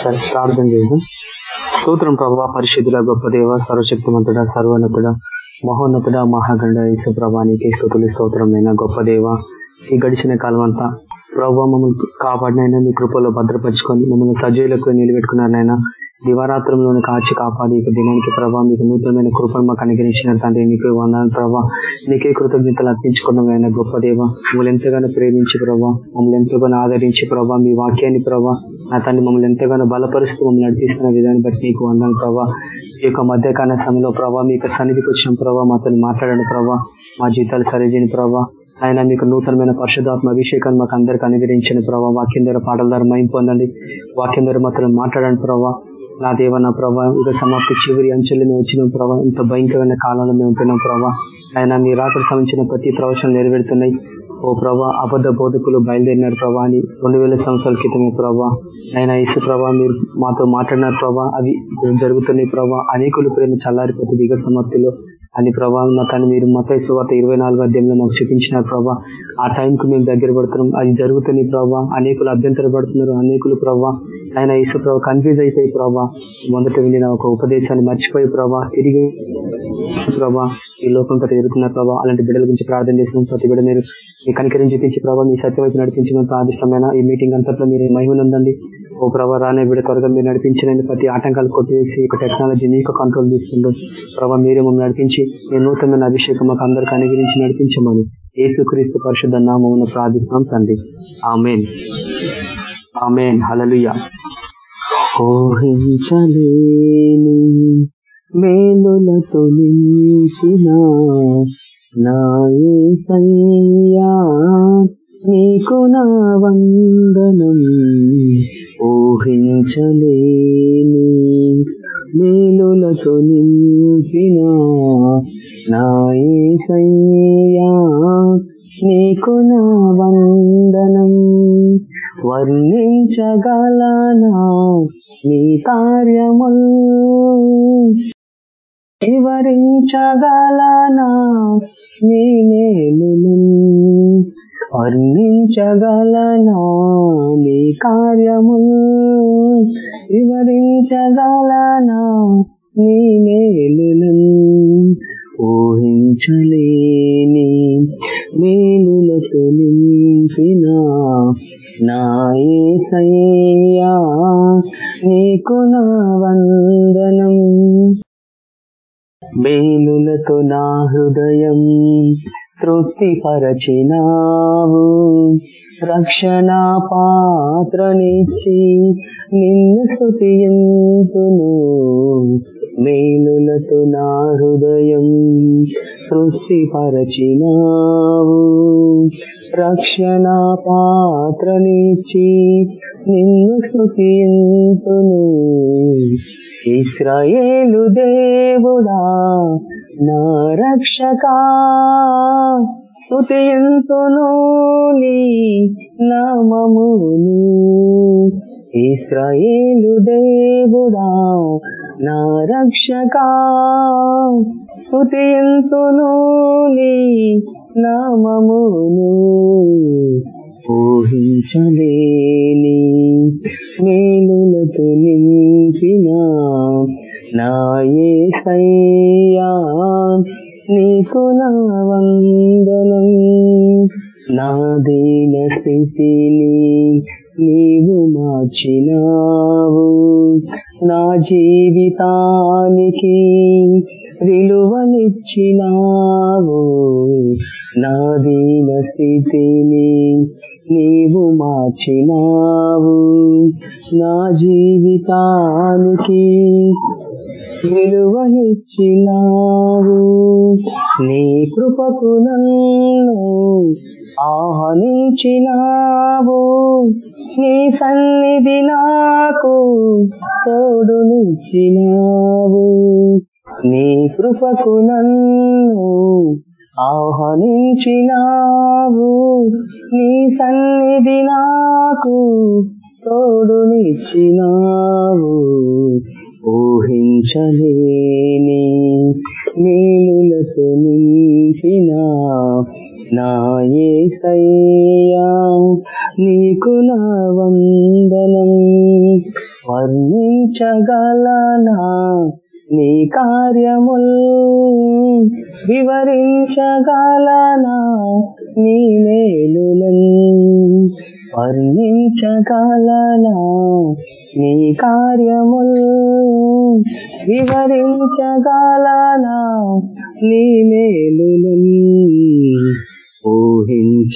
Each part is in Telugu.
సరే ప్రార్థన చేద్దాం. స్తోత్రం ప్రభా పరిశుద్ధుల గొప్ప దేవ సర్వశక్తిమంతుడ సర్వోన్నతుడ మహోన్నతుడ మహాగండ ఈసు ప్రభానికి స్థుతులు స్తోత్రమైన గొప్ప దేవ. ఈ గడిచిన కాలం అంతా ప్రభావ మమ్మల్ని కాపాడినైనా మీ కృపలో భద్రపరుచుకొని మమ్మల్ని సజీవులకు నిలబెట్టుకున్నారనైనా దివారాత్రంలోని కాచి కాపాడి ఇక దినానికి ప్రభావ మీకు నూతనమైన కృపను మాకు అనుగ్రహించిన తండ్రి. నీకు వందన ప్రభావ నీకే కృతజ్ఞతలు అర్పించుకున్నాం గొప్ప దేవ. మమ్మల్ని ఎంతగానో ప్రేమించి ప్రభావ మమ్మల్ని ఎంతగానో ఆదరించి ప్రభావ మీ వాక్యాన్ని ప్రభావ నా తండ్రి మమ్మల్ని ఎంతగానో బలపరుస్తూ మమ్మల్ని నడిపిస్తున్న విధాన్ని బట్టి నీకు వందన ప్రభావ ఈ యొక్క మధ్యకాల సమయంలో ప్రభావ మీకు సన్నిధికి వచ్చిన ప్రభావ మాతో మాట్లాడని ప్రభావ మా జీవితాలు సరిచేయని ప్రభావ ఆయన మీకు నూతనమైన పరిశుధాత్మ అభిషేకాన్ని మాకు అందరికి అనుగ్రహించిన ప్రభావ వాక్యం ద్వారా పాటల ద్వారా మైం పొందండి. వాక్యం ద్వారా మాత్రం మాట్లాడండి ప్రభావ నా దేవ నా ప్రభా ఇక సమాప్తి చివరి అంచెలు మేము వచ్చిన ప్రభా. ఇంత భయంకరమైన కాలంలో మేము ఉంటున్నాం ప్రభా. ఆయన మీ రాకకు సంబంధించిన ప్రతి ప్రవచనం నెరవేరుతున్నాయి. ఓ ప్రభా అబద్ధ బోధకులు బయలుదేరినారు ప్రభా అని రెండు వేల సంవత్సరాల క్రితమే ప్రభా. ఆయన ఇసు ప్రభా మీరు మాతో మాట్లాడినారు ప్రభా. అవి జరుగుతున్నాయి ప్రభా. అనేకులు ప్రేమ చల్లారిపోతుంది దిగ సమాప్తిలో. అని ప్రభావం నా తను మీరు మత వార్త ఇరవై నాలుగు అధ్యాయంలో మాకు చూపించినారు ప్రభా ఆ టైంకు మేము దగ్గర పడుతున్నాం. అది జరుగుతుంది ప్రభా. అనేకులు అభ్యంతర పడుతున్నారు. అనేకులు ప్రభా ఆయన ఇసు ప్రభావ కన్ఫ్యూజ్ అయిపోయి ప్రభా మొదట విని ఒక ఉపదేశాన్ని మర్చిపోయి ప్రభా తిరిగి ప్రభా ఈ లోకంతో ఎదుర్కొన్న ప్రభావ అలాంటి బిడ్డల గురించి ప్రార్థన చేసిన ప్రతి బిడ్డ మీరు మీ కనికరిని చూపించి ప్రభావ మీ సత్యవైపు నడిపించమని ప్రాదిష్టమైన ఈ మీటింగ్ అంతట్లో మీరు మహిమనుందండి ఓ ప్రభా రానే బిడ్డ త్వరగా మీరు నడిపించిన ప్రతి ఆటంకాలు కొట్టివేసి ఒక టెక్నాలజీ మీకు కంట్రోల్ తీసుకుంటూ ప్రభావ మీరే మమ్మల్ని నడిపించి ఈ నూతనమైన అభిషేకం మాకు అందరికి అనుగ్రహించి నడిపించమని ఏసుక్రీస్తు పరిషత్ నామమును ప్రార్థిస్తున్నాం తండ్రి. ఆమెన్. ఆమెన్. హలలుయ ఊహించలేని మేలులతో నించిన నాయసయ్యా నీకు నా వందనం. ఊహించలే Java మేలులతో నా హృదయం తృప్తిపరచినావు. రక్షణ పాత్రనిచ్చి నిన్ను స్థుతియంతును మేలులతో నా హృదయం తృప్తిపరచినావు. రక్షణ పాత్రనిచ్చి నిన్ను స్థుతియంతును ఇస్రాయేలు దేవుడా నా రక్షక. స్తుతియంతును నీ నామమును. ఇస్రాయేలు దేవుడా నా రక్షక. స్తుతియంతును నీ నామమును. ఊహించలేని మేలులతో నింపిన నాయసయ్యా నీకు నా వందనం. నా దీన స్థితిని నీవు మార్చినావు. నా జీవితానికి విలువనిచ్చినావు. నా దీన స్థితిని నీవు మార్చినావు నా జీవితానికి విలువనిచ్చినావు. నీ కృపకు నన్ను ఆహ్వానించినావు. నీ సన్నిధి నాకు తోడునిచ్చినావు. నీ కృపకు నన్ను ఆహ్వానించినావు. నీ సన్నిధి నాకు తోడునిచ్చినావు. ఊహించలేని మేలులతో నింపిన నాయసయ్యా నీకు నా వందనం వర్ణించగలనా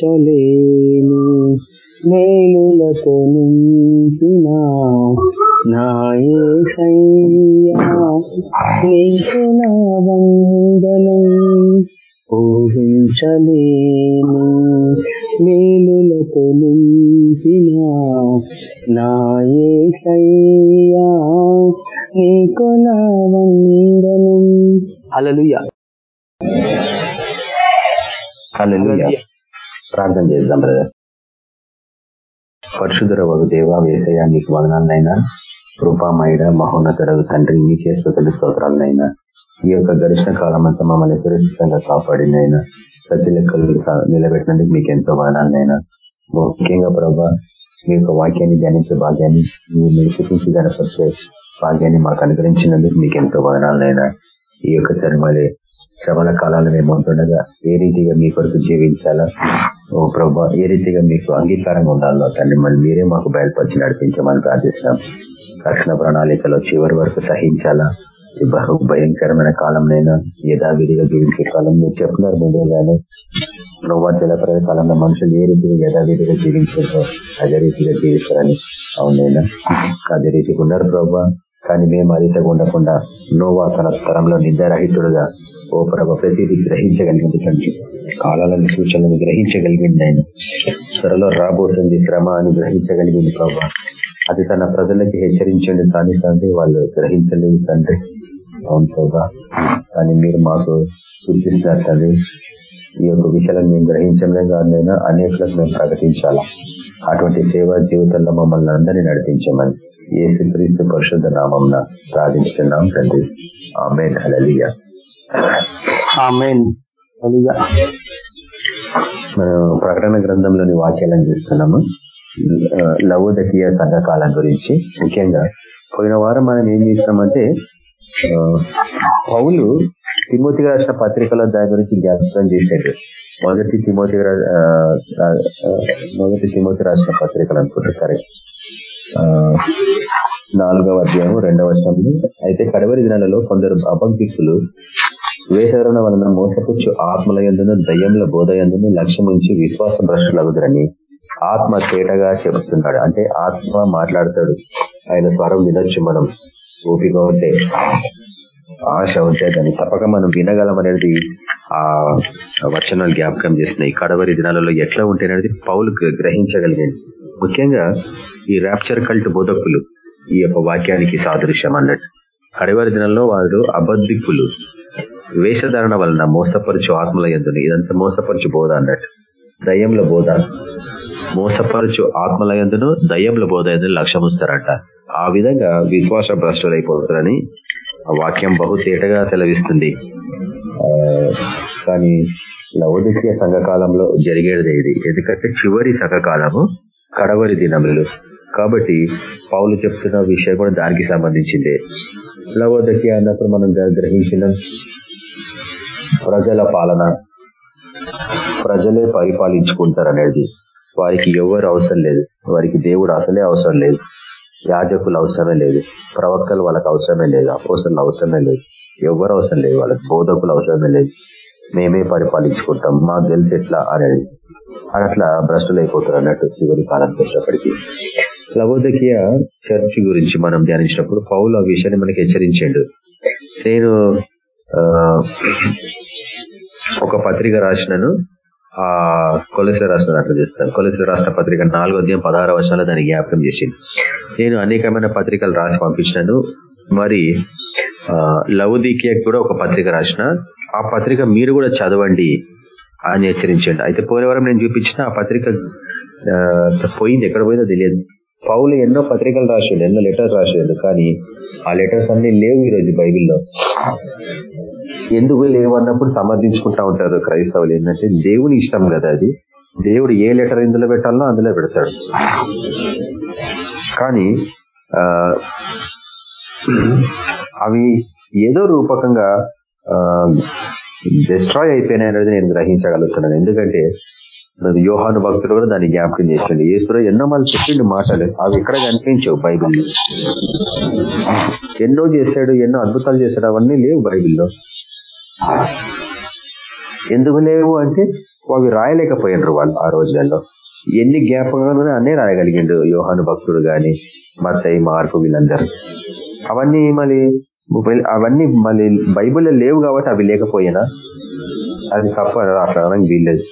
ఊహించలేను దేవా వేసయ్య నీకు వదనాలనైనా. కృపామయుడ మహోన్నతుడగు తండ్రి మీకే స్థుతులు స్తోత్రాలనైనా. ఈ యొక్క గడిచిన కాలం అంతా మమ్మల్ని సురక్షితంగా కాపాడినైనా. సజ్జలెక్కలు నిలబెట్టినందుకు మీకు ఎంతో వదనాలనైనా. ముఖ్యంగా ప్రభా మీ యొక్క వాక్యాన్ని ధ్యానించే భాగ్యాన్ని మీరు చూపించి గనపరిచే భాగ్యాన్ని మాకు అనుగ్రహించినందుకు మీకు ఎంతో వదనాలనైనా. ఈ యొక్క తరుమలే శ్రమల కాలాలు మేము ఉంటుండగా ఏ రీతిగా మీ కొరకు జీవించాలా? ఓ ప్రభా ఏ రీతిగా మీకు అంగీకారంగా ఉండాలో తండ్రి మళ్ళీ మీరే మాకు బయలుపరిచి నడిపించమని ప్రార్థిస్తున్నాం. రక్షణ ప్రణాళికలో చివరి వరకు సహించాలా? ఈ బహు భయంకరమైన కాలంనైనా యథావిధిగా జీవించే కాలం మీరు చెప్తున్నారు ముందుగానే నువ్వు జలపర కాలంలో మనుషులు ఏ రీతిగా యథావిధిగా జీవించారో అదే రీతిగా జీవిస్తారని. అవునైనా? అదే రీతిగా ఉన్నారు ప్రభా. కానీ మేము అదితగా ఉండకుండా నోవా తన తరంలో నిందారహితుడుగా ఓ ప్రభ ప్రతిదీ గ్రహించగలిగింది. తండ్రి కాలాలని సూచనలను గ్రహించగలిగింది ఆయన. త్వరలో రాబోతుంది శ్రమ అని గ్రహించగలిగింది ప్రభా. అది తన ప్రజలకి హెచ్చరించండి. కానీ తండ్రి వాళ్ళు గ్రహించలేదు తండ్రి. అవును ప్రభా. కానీ మీరు మాకు సూచిస్తున్నారు తండ్రి. ఈ యొక్క విషయాలను మేము గ్రహించడమే కాదైనా అనేకలకు మేము ప్రకటించాలా. అటువంటి సేవా జీవితంలో మమ్మల్ని అందరినీ నడిపించమని ఏసుక్రీస్తు పరిశుద్ధ నామం ప్రార్థించుతున్నాం తండ్రి. ఆమె అలలియా మనం ప్రకటన గ్రంథంలోని వాక్యాలను చూస్తున్నాము. లవోదకీయ సంఘకాలం గురించి. ముఖ్యంగా పోయిన వారం మనం ఏం చేస్తామంటే పౌలు తిమోతి రాసిన పత్రికలో దాని గురించి జ్ఞాపకం చేశాడు. మొదటి తిమోతి మొదటి తిమోతి రాసిన పత్రికలు అనుకుంటారు సరే. నాలుగవ అధ్యాయం రెండవ వర్షంలో అయితే కడవరి దినాలలో కొందరు అపంకిస్తులు వేషవరణ వలన మోసపుచ్చు ఆత్మల ఎందును దయ్యంల బోధ ఎందును లక్ష్యముంచి విశ్వాస భ్రష్టులగుదరని ఆత్మ తేటగా చెబుతున్నాడు. అంటే ఆత్మ మాట్లాడతాడు. ఆయన స్వరం వినొచ్చు మనం. ఓపిక ఉంటే ఆశ ఉంటే దాన్ని తప్పక మనం వినగలం అనేది ఆ వచనాలు జ్ఞాపకం చేస్తున్నాయి. కడవరి దినాలలో ఎట్లా ఉంటే అనేది పౌలకు గ్రహించగలిగింది ముఖ్యంగా ఈ ర్యాప్చర్ కల్ట్ బోధకులు ఈ యొక్క వాక్యానికి సాదృశ్యం అన్నట్టు. కడవరి దినాల్లో వారు అబద్ధికులు. వేషధారణ వలన మోసపరచు ఆత్మల ఎందుని ఇదంతా మోసపరచు బోధ అన్నట్టు. దయ్యంల బోధ. మోసపరచు ఆత్మల ఎందును దయ్యంల బోధ ఎందును లక్ష్యం ఆ విధంగా విశ్వాస భ్రష్టులైపోతారని వాక్యం బహు తేటగా సెలవిస్తుంది. కానీ లౌదిక్య సంఘకాలంలో జరిగేది ఇది. ఎందుకంటే చివరి సంఘకాలము కడవరి దినములు. కాబట్టి పౌలు చెప్తున్న విషయం కూడా దానికి సంబంధించిందే. లవోదకి అన్నప్పుడు మనం గ్రహించిన ప్రజల పాలన ప్రజలే పరిపాలించుకుంటారు అనేది వారికి ఎవరు అవసరం లేదు. వారికి దేవుడు అసలే అవసరం లేదు. యాజకులు అవసరమే లేదు. ప్రవక్తలు వాళ్ళకి అవసరమే లేదు. అపోసలు అవసరమే లేదు. ఎవరు అవసరం లేదు. వాళ్ళకి బోధకులు అవసరమే లేదు. మేమే పరిపాలించుకుంటాం. మాకు తెలిసి ఎట్లా అనేది. అట్లా భ్రష్టులు అయిపోతారు అన్నట్టు చివరి కాలానికి వచ్చేప్పటికీ లవోదకీయ చర్చ్ గురించి మనం ధ్యానించినప్పుడు పౌలు ఆ విషయాన్ని మనకి హెచ్చరించాడు. నేను ఒక పత్రిక రాసినను ఆ కొలసి రాష్ట్ర అట్లా చేస్తాను కొలసి రాష్ట్ర పత్రిక నాలుగో అధ్యాయం పదహారు వర్షాలు దాన్ని జ్ఞాపకం చేసింది. నేను అనేకమైన పత్రికలు రాసి పంపించినాను మరి లవదీకియకి కూడా ఒక పత్రిక రాసిన ఆ పత్రిక మీరు కూడా చదవండి అని హెచ్చరించండి. అయితే పోయిన నేను చూపించిన ఆ పత్రిక పోయింది ఎక్కడ పోయిందో తెలియదు. పౌలు ఎన్నో పత్రికలు రాసిండు ఎన్నో లెటర్స్ రాసిండు కానీ ఆ లెటర్స్ అన్ని లేవు ఈరోజు బైబిల్లో. ఎందుకు లేవు అన్నప్పుడు సమర్థించుకుంటా ఉంటారు క్రైస్తవులు. ఏంటంటే దేవుని ఇష్టం కదా అది. దేవుడు ఏ లెటర్ ఇందులో పెట్టాలో అందులో పెడతాడు. కానీ అవి ఏదో రూపకంగా డిస్ట్రాయ్ అయిపోయినాయి అనేది నేను గ్రహించగలుగుతున్నాను. ఎందుకంటే యోహాను భక్తుడు కూడా దాన్ని జ్ఞాపకం చేసిండు. ఈశ్వరు ఎన్నో మళ్ళీ చెప్పిండు మాటలు. అవి ఎక్కడ కనిపించవు బైబిల్లో. ఎన్నో చేశాడు ఎన్నో అద్భుతాలు చేశాడు. అవన్నీ లేవు బైబిల్లో. ఎందుకు లేవు అంటే అవి రాయలేకపోయినారు వాళ్ళు ఆ రోజులలో. ఎన్ని జ్ఞాపకాలు అన్నీ రాయగలిగిండు యోహాను భక్తుడు గాని మత్తయి మార్పు వీళ్ళందరూ. అవన్నీ మళ్ళీ అవన్నీ మళ్ళీ బైబిల్లో లేవు కాబట్టి అవి లేకపోయినా అది తప్ప అట్లా వీల్లేదు.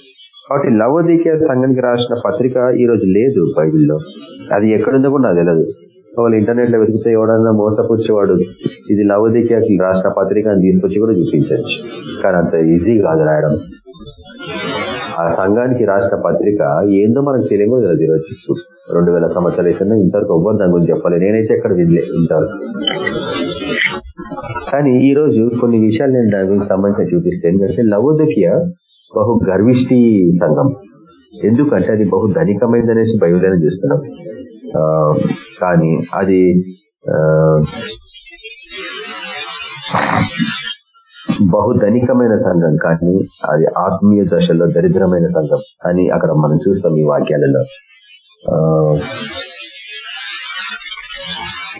కాబట్టి లవోదికే సంఘానికి రాసిన పత్రిక ఈ రోజు లేదు బైబిల్లో. అది ఎక్కడుందో కూడా నాకు తెలియదు వాళ్ళు ఇంటర్నెట్లో వెతికితే ఎవడన్నా మోసపుచ్చేవాడు. ఇది లవోదికే రాష్ట్ర పత్రిక అని తీసుకొచ్చి కూడా చూపించవచ్చు కానీ అంత ఈజీ కాదు రాయడం. ఆ సంఘానికి రాష్ట్ర పత్రిక ఏందో మనకు తెలియదు కదా ఈరోజు. రెండు వేల సంవత్సరాలు అయితే ఇంతవరకు ఎవ్వరు దాని గురించి చెప్పాలి నేనైతే ఎక్కడ వినలే ఇంతవరకు. కానీ ఈ రోజు కొన్ని విషయాలు నేను దాని గురించి సంబంధించి చూపిస్తే ఎందుకంటే లవోదకియ బహు గర్విష్టి సంఘం. ఎందుకంటే అది బహు ధనికమైందనేసి అనేసి చూస్తున్నాం. కానీ అది బహు ధనికమైన సంఘం కానీ అది ఆత్మీయ దశలో దరిద్రమైన సంఘం అని అక్కడ మనం చూస్తాం ఈ వాక్యాలలో.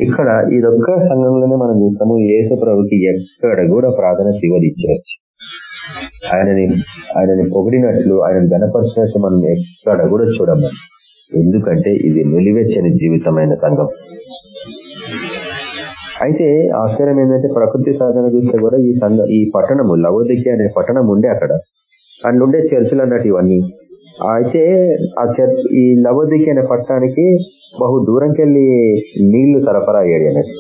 ఇక్కడ ఇదొక్క సంఘంలోనే మనం చూస్తాము యేసు ప్రభుకి ఎక్కడ కూడా ప్రాధాన్యత ఇవ్వదు ఇచ్చారు ఆయనని ఆయనని పొగిడినట్లు ఆయన గణపరిచినట్లు మనం ఎక్కడ కూడా చూడము. ఎందుకంటే ఇది నిలివెచ్చని జీవితమైన సంఘం. అయితే ఆశ్చర్యం ఏంటంటే ప్రకృతి సాధన చూస్తే కూడా ఈ సంఘ ఈ పట్టణము లవోదికి అనే పట్టణం ఉండే అక్కడ. ఉండే చర్చిలు అన్నట్టు ఇవన్నీ. అయితే ఆ చర్చ్ ఈ లవోదికి అనే పట్టణానికి బహు దూరంకి వెళ్ళి నీళ్ళు సరఫరా అయ్యాడు అనేది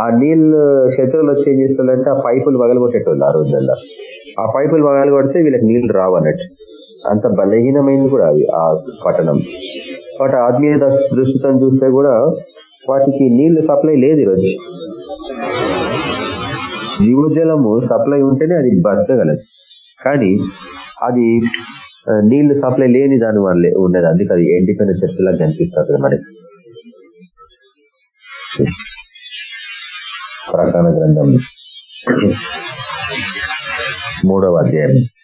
ఆ నీళ్ళు శత్రువులు వచ్చి ఏం చేస్తుందంటే ఆ పైపులు పగలగొట్టేటోళ్ళు ఆ రోజుల్లో. ఆ పైపులు వగలు కొడితే వీళ్ళకి నీళ్ళు రావు అన్నట్టు. అంత బలహీనమైంది కూడా అవి ఆ పట్టణం. వాటి ఆత్మీయ దృష్టితో చూస్తే కూడా వాటికి నీళ్ళు సప్లై లేదు ఈరోజు. జీవజలము సప్లై ఉంటేనే అది బతకగలదు. కానీ అది నీళ్ళు సప్లై లేని దాని వల్ల ఉండదు. అందుకే అది ఎండిపోయిన చర్చలా కనిపిస్తుంది మనకి. ప్రకటన గ్రంథం. మూడవ అధ్యాయం.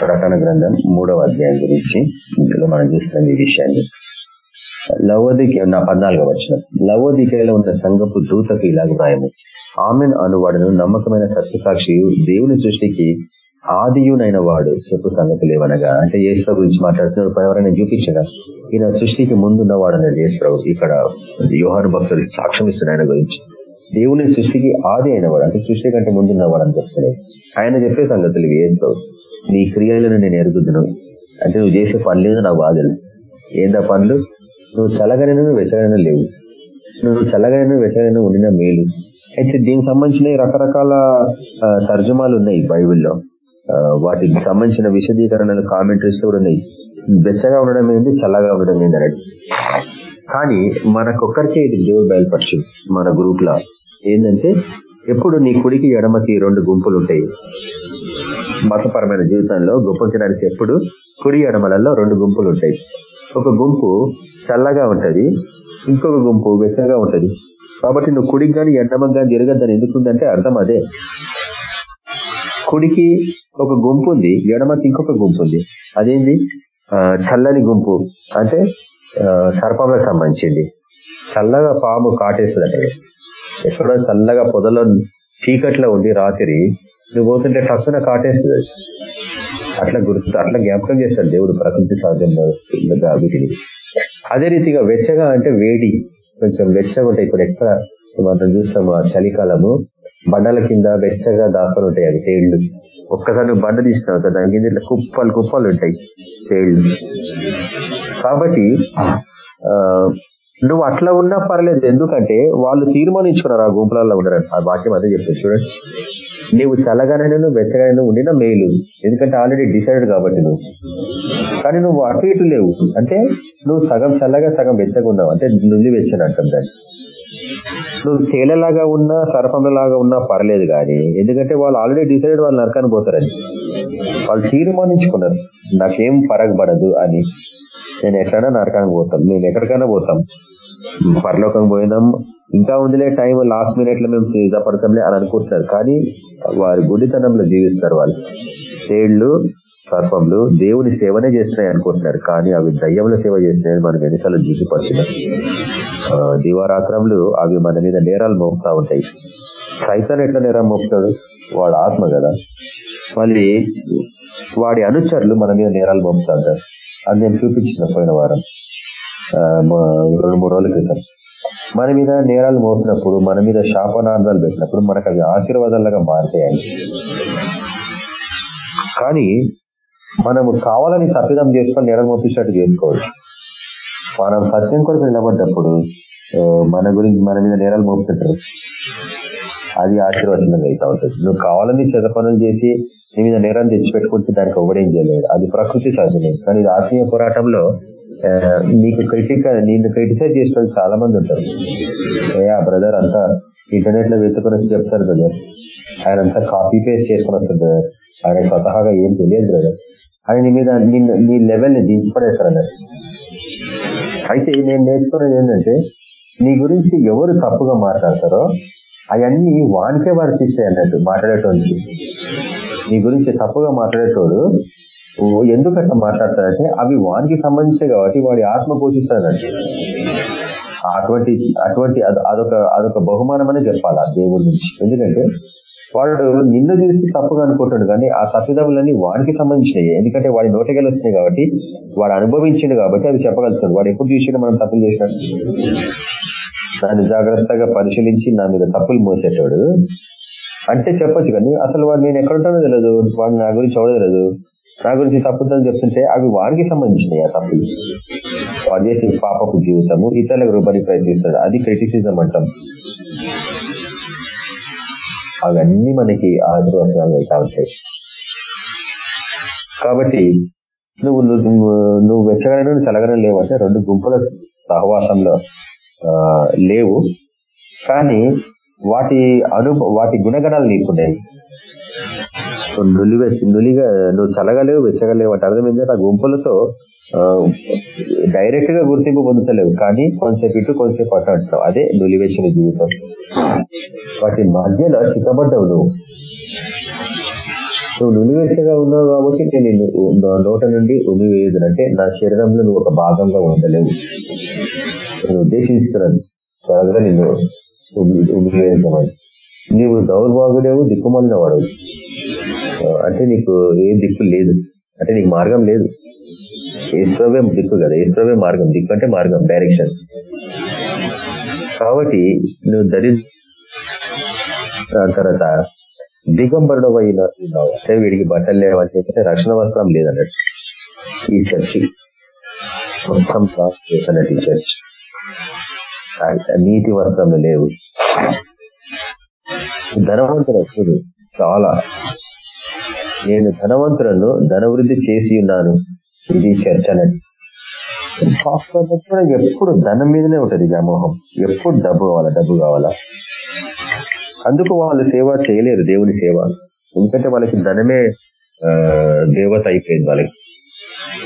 ప్రకటన గ్రంథం మూడవ అధ్యాయం గురించి ఇందులో మనం చూస్తున్నాం ఈ విషయాన్ని. లవోదిక నా పద్నాలుగో వచ్చిన లవోదికలో ఉన్న సంగపు దూతకు ఇలాగ రాయము ఆమెన్ అనువాడును నమ్మకమైన సత్యసాక్షి దేవుని సృష్టికి ఆదియునైన వాడు చెప్పు సంగతి లేవనగా అంటే ఏశ్వర గురించి మాట్లాడుతున్నాడు ఎవరైనా చూపించగా ఈయన సృష్టికి ముందున్నవాడు అనేది ఏశ్వరావు ఇక్కడ యోహాను భక్తులు సాక్ష్యం గురించి. దేవుని సృష్టికి ఆది అయినవాడు అంటే సృష్టి కంటే ముందున్నవాడు అని చెప్తున్నాడు ఆయన చెప్పే సంగతులు వేస్తావు నీ క్రియలను నేను ఎరుగుదును. అంటే నువ్వు చేసే పనులేదు నాకు బాగా తెలుసు. ఏందా పనులు? నువ్వు చల్లగానే వెచ్చగానే లేవు. నువ్వు చల్లగానే వెచ్చగానే ఉండిన మేలు. అయితే దీనికి సంబంధించిన రకరకాల తర్జుమాలు ఉన్నాయి బైబిల్లో. వాటికి సంబంధించిన విశదీకరణలు కామెంటరీస్ కూడా ఉన్నాయి. బెచ్చగా ఉండడం ఏంటి చల్లగా ఉండడం ఏంటి అన్నట్టు కానీ మనకొక్కరికే ఇది దేవుడు బయలుపరచు మన గ్రూప్లో ఏంటంటే ఎప్పుడు నీ కుడికి ఎడమకి రెండు గుంపులు ఉంటాయి మతపరమైన జీవితంలో గుంపుకిడానికి ఎప్పుడు కుడి ఎడమలలో రెండు గుంపులు ఉంటాయి ఒక గుంపు చల్లగా ఉంటది ఇంకొక గుంపు వెచ్చగా ఉంటది. కాబట్టి నువ్వు కుడికి కానీ ఎడమకి కానీ తిరగద్దని ఎందుకుందంటే అర్థం అదే. కుడికి ఒక గుంపు ఉంది ఎడమకి ఇంకొక గుంపు ఉంది అదేంది చల్లని గుంపు. అంటే సర్పంలకు సంబంధించింది. చల్లగా పాము కాటేస్తుంది ఎక్కడో చల్లగా పొదలో చీకట్లో ఉంది రాత్రి నువ్వు పోతుంటే టక్కున కాటేస్తుంది అట్లా గుర్తు అట్లా జ్ఞాపకం చేస్తాడు దేవుడు ప్రకృతి సహజంగా వీటిని. అదే రీతిగా వెచ్చగా అంటే వేడి కొంచెం వెచ్చగా ఉంటాయి. ఇప్పుడు ఎక్కడ మనం చూస్తాము ఆ చలికాలము బండల కింద వెచ్చగా దాసుకొని ఉంటాయి అవి తేళ్ళు. ఒక్కసారి నువ్వు బండ తీసినావు దాని కింద ఇట్లా కుప్పలు కుప్పలు ఉంటాయి తేళ్ళు. కాబట్టి నువ్వు అట్లా ఉన్నా పర్లేదు. ఎందుకంటే వాళ్ళు తీర్మానించుకున్నారు ఆ గుంపులలో ఉండరు. ఆ వాక్యం అదే చెప్తాను చూడండి. నీవు చల్లగానైనా వెచ్చగానైనా ఉండినా మేలు. ఎందుకంటే ఆల్రెడీ డిసైడెడ్ కాబట్టి నువ్వు. కానీ నువ్వు అటు ఇటు లేవు. అంటే నువ్వు సగం చల్లగా సగం వెచ్చగా ఉన్నావు. అంటే నుండి వెచ్చని అంటాం దాన్ని. నువ్వు తేలలాగా ఉన్నా సర్పంలాగా ఉన్నా పర్లేదు కానీ ఎందుకంటే వాళ్ళు ఆల్రెడీ డిసైడెడ్ వాళ్ళు నరకాన్ని పోతారని. వాళ్ళు తీర్మానించుకున్నారు. నాకేం పరగబడదు అని. నేను ఎక్కడైనా నరకానికి పోతాం మేము ఎక్కడికైనా పోతాం పరలోకం పోయినాం. ఇంకా ఉందిలే టైం లాస్ట్ మినిట్లో మేము సిద్ధపడతాంలే అని అనుకుంటున్నారు. కానీ వారి గుడితనంలో జీవిస్తారు వాళ్ళు. తేళ్ళు సర్పంలు దేవుని సేవనే చేస్తున్నాయి అనుకుంటున్నారు. కానీ అవి దయ్యంలో సేవ చేస్తున్నాయని మనం ఎన్నిసార్లు జీవిపరిచినాం దివారాత్రంలు అవి మన మీద నేరాలు మోపుతా ఉంటాయి. సైతాన్ ఎట్లా నేరం మోపుతాడు? వాడు ఆత్మ కదా. మళ్ళీ వాడి అనుచరులు మన మీద నేరాలు మోపుతా ఉంటారు. అది నేను చూపించిన పోయిన వారం. రెండు మూడు రోజుల క్రితం. మన మీద నేరాలు మోపినప్పుడు మన మీద శాపనార్థాలు పెట్టినప్పుడు మనకు అవి ఆశీర్వాదాలుగా మారుతాయండి. కానీ మనము కావాలని తప్పిదం చేసుకొని నేరం మోపించినట్టు చేసుకోవచ్చు. మనం సత్యం కొరకు నిలబడ్డప్పుడు మన గురించి మన మీద నేరాలు మోపుతుంటారు. అది ఆశీర్వచనంగా అయితే ఉంటుంది నువ్వు కావాలని చెద పనులు చేసి నీ మీద నేరాన్ని తెచ్చిపెట్టుకుంటే దానికి ఒకడేం చేయలేదు అది ప్రకృతి సహజమే కానీ ఇది ఆత్మీయ పోరాటంలో నీకు క్రిటిక్ నిన్ను క్రిటిసైజ్ చేసిన చాలా మంది ఉంటారు. ఏ ఆ బ్రదర్ అంతా ఇంటర్నెట్లో వెతుకుని వచ్చి చెప్తారు బ్రదర్ ఆయన అంతా కాపీ పేస్ట్ చేసుకుని వస్తారు బ్రదర్ ఆయన స్వతహాగా ఏం తెలియదు బ్రదర్ ఆయన నీ మీద నీ లెవెల్ని దించిపడేస్తారు అయితే నేను నేర్చుకున్నది ఏంటంటే నీ గురించి ఎవరు తప్పుగా మాట్లాడతారో అవన్నీ వానికే వర్తిస్తాయి అన్నట్టు మాట్లాడేటోడికి నీ గురించి తప్పుగా మాట్లాడేటోడు ఎందుకు అట్లా మాట్లాడతాడంటే అవి వానికి సంబంధించాయి కాబట్టి వాడి ఆత్మ పోషిస్తాడంటే అటువంటి అటువంటి అదొక అదొక బహుమానం అనే చెప్పాలి దేవుడి నుంచి. ఎందుకంటే వాడు నిన్ను చూసి తప్పుగా అనుకుంటాడు కానీ ఆ తప్పిదములన్నీ వాడికి సంబంధించినవి ఎందుకంటే వాడి నోటకెళ్ళి వస్తున్నాయి కాబట్టి వాడు అనుభవించింది కాబట్టి అవి చెప్పగలుగుతాడు. వాడు ఎప్పుడు చూసినా మనం తప్పులు చేసినాడు దాన్ని జాగ్రత్తగా పరిశీలించి నా మీద తప్పులు మోసేటోడు. అంటే చెప్పొచ్చు కానీ అసలు వాడు నేను ఎక్కడుంటానో తెలియదు వాడు నా గురించి ఎవడో తెలియదు నా గురించి తప్పుదని చెప్తుంటే అవి వాడికి సంబంధించినవి ఆ తప్పులు? వాడు చేసే పాపపు జీవితము ఇతరులకు రూపాయి ప్రయత్నిస్తాడు అది క్రిటిసిజం అంటాం. అవన్నీ మనకి ఆశీర్వచనాలు అవుతా ఉంటాయి. కాబట్టి నువ్వు నువ్వు వెచ్చగలను చలగడం లేవంటే రెండు గుంపుల సహవాసంలో లేవు. కానీ వాటి అను వాటి గుణగణాలు నీకున్నాయి నులివే నులిగా నువ్వు చలగలేవు వెచ్చగలేవు అంటే అర్థమైంది ఆ గుంపులతో డైరెక్ట్గా గుర్తింపు పొందుతలేవు. కానీ కొంచెంసేపు ఇటు కొంచెంసేపు అటు అంటావు అదే నులివేసిన జీవితం. వాటి మధ్యలో చిక్కబడ్డావు నువ్వు. నువ్వు నులివేసగా ఉన్నావు కాబట్టి నేను నోట నుండి ఉమివేయదు అంటే నా శరీరంలో నువ్వు ఒక భాగంగా ఉండలేవు. నేను ఉద్దేశించుకున్నాను త్వరగా నిన్ను ఉమివేద్దామని నీవు దౌర్భాగుడేవు దిక్కుమలిన వాడు అంటే నీకు ఏ దిక్కు లేదు. అంటే నీకు మార్గం లేదు. ఈశ్వరవే దిక్కు కదా. ఈశ్వరవే మార్గం. దిక్కు అంటే మార్గం డైరెక్షన్. కాబట్టి నువ్వు దరి తర్వాత దిగంబరుడు అయిన అంటే వీడికి బట్టలు లేవని చెప్పి రక్షణ వస్త్రం లేదన్నట్టు ఈ చర్చి మొత్తం చేసినట్టు ఈ చర్చ్. నీటి వస్త్రాలు లేవు. ధనవంతుడు చూడు చాలా. నేను ధనవంతులను ధనవృద్ధి చేసి ఉన్నాను. ఇది చర్చ అన్నట్టు ఎప్పుడు ధనం మీదనే ఉంటది వ్యామోహం ఎప్పుడు డబ్బు కావాలా? డబ్బు కావాలా? అందుకు వాళ్ళు సేవ చేయలేరు దేవుని సేవ. ఎందుకంటే వాళ్ళకి ధనమే దేవత అయిపోయింది వాళ్ళకి.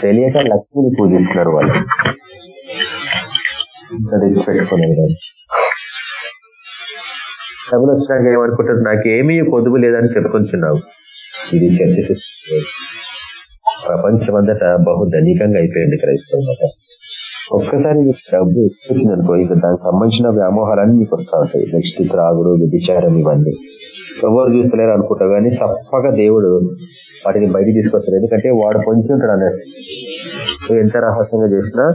తెలియక లక్ష్మిని పూజిస్తున్నారు వాళ్ళు. పెట్టుకున్నారు కానీ సభలు వచ్చినాక ఏమనుకుంటారు? నాకేమీ పొదుపు లేదని చెప్పుకుంటున్నావు ఇది చర్చ ప్రపంచమంతటా బహు ధనికంగా అయిపోయింది క్రైస్తవం ఒక్కసారి డబ్బు వచ్చింది అనుకో ఇక దానికి సంబంధించిన వ్యామోహాలన్నీ మీకు వస్తూ ఉంటాయి. నెక్స్ట్ త్రాగుడు విభిచారం ఇవన్నీ. ఎవరు చూస్తలేరు అనుకుంటా కానీ తప్పక దేవుడు వాటిని బయట తీసుకొస్తారు ఎందుకంటే వాడు పొంచి ఉంటాడు అన్నట్టు. నువ్వు ఎంత రహస్యంగా చేసినా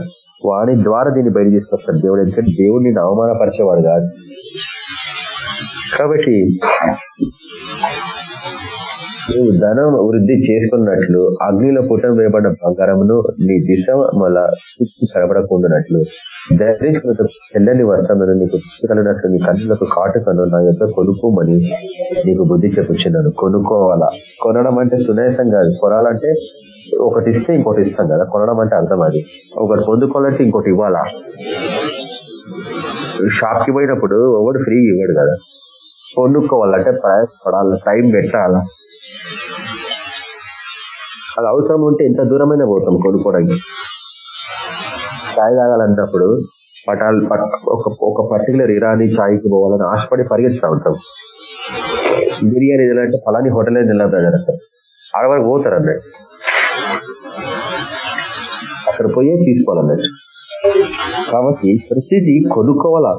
వాడి ద్వారా దీన్ని బయట తీసుకొస్తాడు. దేవుడు ఎందుకంటే దేవుడు అవమానపరిచేవాడు కాదు. కాబట్టి నువ్వు ధనం వృద్ధి చేసుకున్నట్లు అగ్నిలో పుట్టం వేయబడిన బంగారమును నీ దిశ మళ్ళా కనబడకుండానట్లు ధరించుకున్న తెల్లని వస్త్రమును నీకు కలిగినట్లు నీ కన్నులకు కాటుకను నా యొక్క కొనుక్కోమని నీకు బుద్ధి చెప్పుచున్నాను. కొనుక్కోవాలా? కొనడం అంటే సునాయాసం కాదు. కొనాలంటే ఒకటి ఇస్తే ఇంకోటి ఇస్తాం కదా కొనడం అంటే అర్థం అది. ఒకటి పొందుకోవాలంటే ఇంకోటి ఇవ్వాలా? షాప్కి పోయినప్పుడు ఒకటి ఫ్రీ ఇవ్వడు కదా. కొనుక్కోవాలంటే ప్రయాసపడాలి టైం పెట్టాలా? అది అవసరం ఉంటే ఎంత దూరమైన పోతాం కొనుక్కోవడానికి చాయ్ తాగాలన్నప్పుడు పటాల్ ఒక పర్టికులర్ ఇరానీ ఛాయ్కి పోవాలని ఆశపడి పరిగెత్తుతా ఉంటాం. బిర్యానీ తినాలంటే ఫలాని హోటలే తినలేదు అక్కడ వరకు పోతారు అన్నట్టు. అక్కడ పోయే తీసుకోవాలన్నట్టు. కాబట్టి ప్రతిదీ కొనుక్కోవాలా?